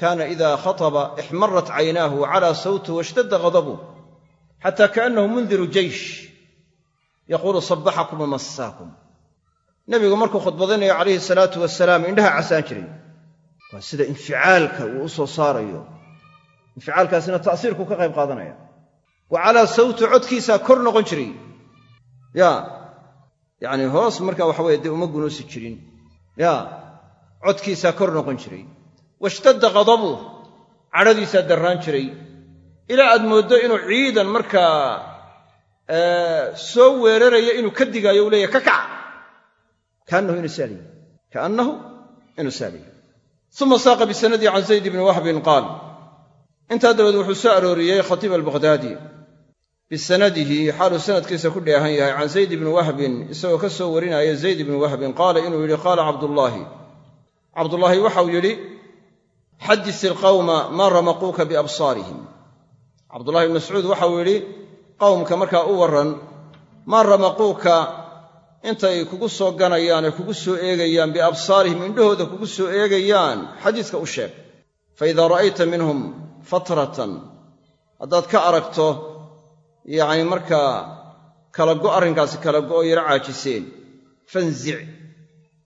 Kaana ida khataba ixmarat caynaahu wacalaa sawtuhu washtadda ghadabuh xata kaannahu mundiru jeysh yaquulu sabbaxakum wamassaakum nebigu markuu khudbadaynayo calayhi salaatu wasalaam indhaha casaan jiray waa sida inficaalka uu u soo saarayo inficaalkaasina ta'siirku ka qayb qaadanaya wa calaa sawti codkiisaa kor noqon jiray ya yacni hoos marka waxa weye dee uma gunuusi jirin ya codkiisaa kor noqon jiray washtadda ghadabuh cadhadiisaa darraan jiray ilaa aad mooddo inuu ciidan markaa soo weeraraya inuu ka digaayo u leeyahy ka kac. Kaannahu inuu saaliy kaannahu inuu saaliy uma saaqa bisanadii can zayd bni wahbin qaal intaa dabadeed wuxuu soo arooriyey khatiib albaqhdaadi bisanadihi xaaluu sanadkiisa ku dheehan yahay can zayd bni wahbin isagoo ka soo warinaya zayd bni wahbin qaala inuu yidhi qaala cabdullaahi. Cabdullaahi waxau yidhi xaddis ilqawma maa ramaquuka biabsaarihim cabdullahi ibn mascuud waxau yidhi qowmka markaa u warran maa ramaquuka intay kugu soo ganayaan ee kugu soo eegayaan biabsaarihim indhahooda kugu soo eegayaan. Xadiiska u sheeg fa idaa ra'ayta minhum fatratan. Haddaad ka aragto yacni markaa kala go arrinkaasi kala go'o yaro caajiseen. Fanzic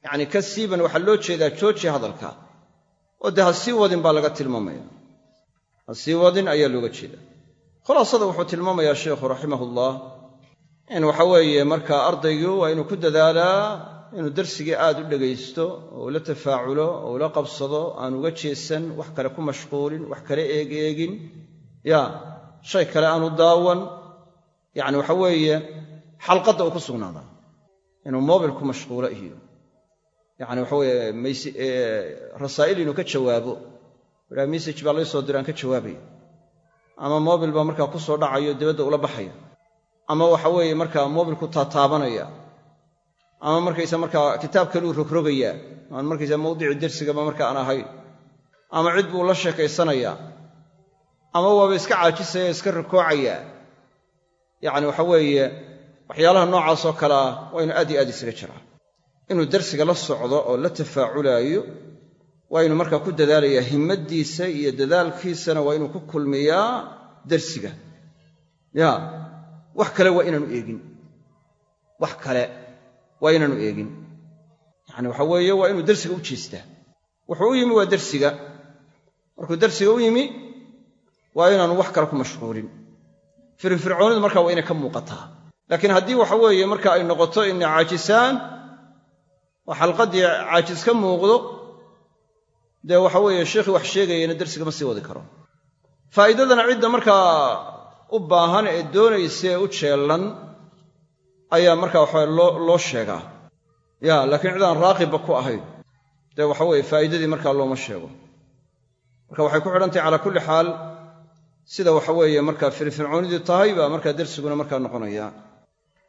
yacni ka siiban waxaa loo jeedaa jooji hadalka. Oo dee ha sii wadin baa laga tilmaamaya. Ha sii wadin ayaa looga jeeda khulaasada wuxuu tilmaamayaa sheikhu raximahullah in waxa weeye markaa ardaygu waa inuu ku dadaalaa inuu darsigii aad u dhegaysto oo ula tafaaculo oo ula qabsado aan uga jeesan wax kale ku mashquulin wax kale eegeegin ya shay kale aanu daawan. Yacni waxa weeye xalqadda uu ku sugnaadaa inuu mobil ku mashquulo iyo yacni waxa weeye rasaa'il inuu ka jawaabo. Message baa lay soo aan ka jawaabaya ama mobil baa markaa ku soo dhacayo dibadda ula baxaya. Ama waxa weeye markaa mobilku taataabanaya ama markaysa markaa kitaab kaluu rogrogayaa aan markaysa mawdici dersigaba marka aan ahayn. Ama cid buu la sheekaysanayaa ama waaba iska caajisaya iska rakoocayaa yacni waxa weeye waxyaalaha noocaasoo kale ah waa inu aad iyo aad isaga jiraa inuu dersiga la socdo oo la tafaaculaayo waa inu markaa ku dadaalayaa himmaddiisa iyo dadaalkiisana waa inuu ku kulmiyaa dersiga ya wax kale waa inaanu eegin. Wax kale waa inaanu eegin. Yacani waxa weeye waa inuu dersiga u jeestaa wuxuu u yimi waa dersiga markuu dersiga u yimi waa inaanu wax kale ku mashquulin. Firfircoonidu markaa waa inay ka muuqataa. Laakiin haddii waxa weeye marka ay noqoto inay caajisaan oo xalqaddii caajis ka muuqdo dee waxa weeye sheekhii wax dersiga ma sii wadi karo. Faa'iidadana cidda markaa u baahan ee doonaysa ee u jeellan ayaa markaa waxawe loo sheegaa. Ya laakiin cid aan raaqibba ku ahayn dee waxa weeye faa'iidadii markaa looma sheego. Marka waxay ku xidhantahay calaa kulli xaal sida waxa weeye markaa firfircoonidii tahay baa markaa dersiguna markaa noqonaya.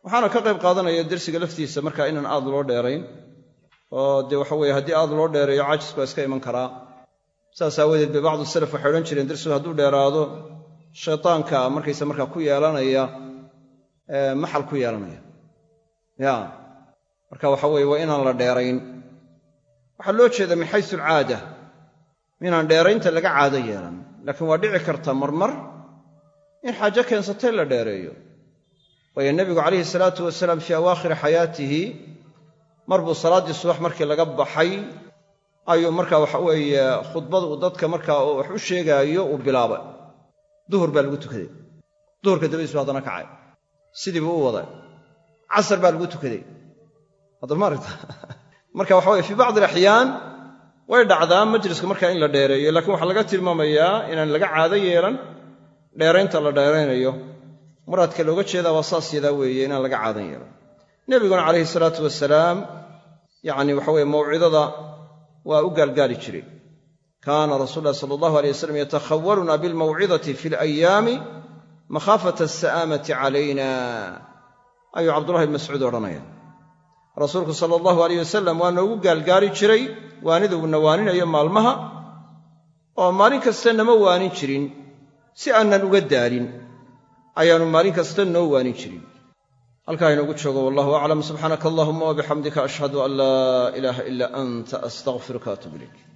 Waxaana ka qayb qaadanaya dersiga laftiisa markaa inaan aad loo dheerayn oo dee waxa weeye haddii aad loo dheereeyo caajis baa iska iman karaa. Saas aawadeed bay bacdu salaf waxay odhan jireen dersigu hadduu dheeraado shaytaanka markaysa markaa ku yeelanaya maxal ku yeelanaya. Ya marka waxa weeye waa inaan la dheerayn. Waxaa loo jeeda min xaysu alcaada inaan dheeraynta laga caado yeelan. Laakiin waa dhici karta marmar in xaajo keensatay la dheereeyo. Waayo nebigu calayhi salaatu wasalaam fii awaakhiri xayaatihi mar buu salaaddii subax markii laga baxay ayuu marka waxa weeye khudbad uu dadka markaa wax u sheegaayo uu bilaabay. Duhur baa lagu tukaday. Duhurka dabadiisu haddana kacay. Sidii buu u waday. Casar baa lagu tukaday. Haddamaaragta marka waxa weye fii bacdi alaxyaan way dhacdaa majliska markaa in la dheereeyo laakiin waxaa laga tilmaamayaa inaan laga caado yeelan dheeraynta la dheeraynayo. Muraadka looga jeedaa waa saas yadaa weeye inaan laga caadan yeelan nebiguna calayhi salaatu wasalaam yacni waxa weye mawcidada waa u gaalgaali jiray. Kaana rasuul lahi sala allahu alay wasalam yatakhawaluna bilmawcidati fi alayaami makhaafata asa'aamati calayna ayuu cabdullahi bn mascuud odhanaya. Rasuulku sala allahu alayh wasalam waa noogu gaalgaari jiray waanida uuna waaninayo maalmaha oo maalin kasta nama waanin jirin. Si aanan uga daalin ayaannu maalin kasta noo waanin jirin halkaa inoogu joogo wallahu aclam. Subxaanaka allahuma wabixamdika ashhadu an laa ilaaha ilaa anta astaqfiruka atub ilayk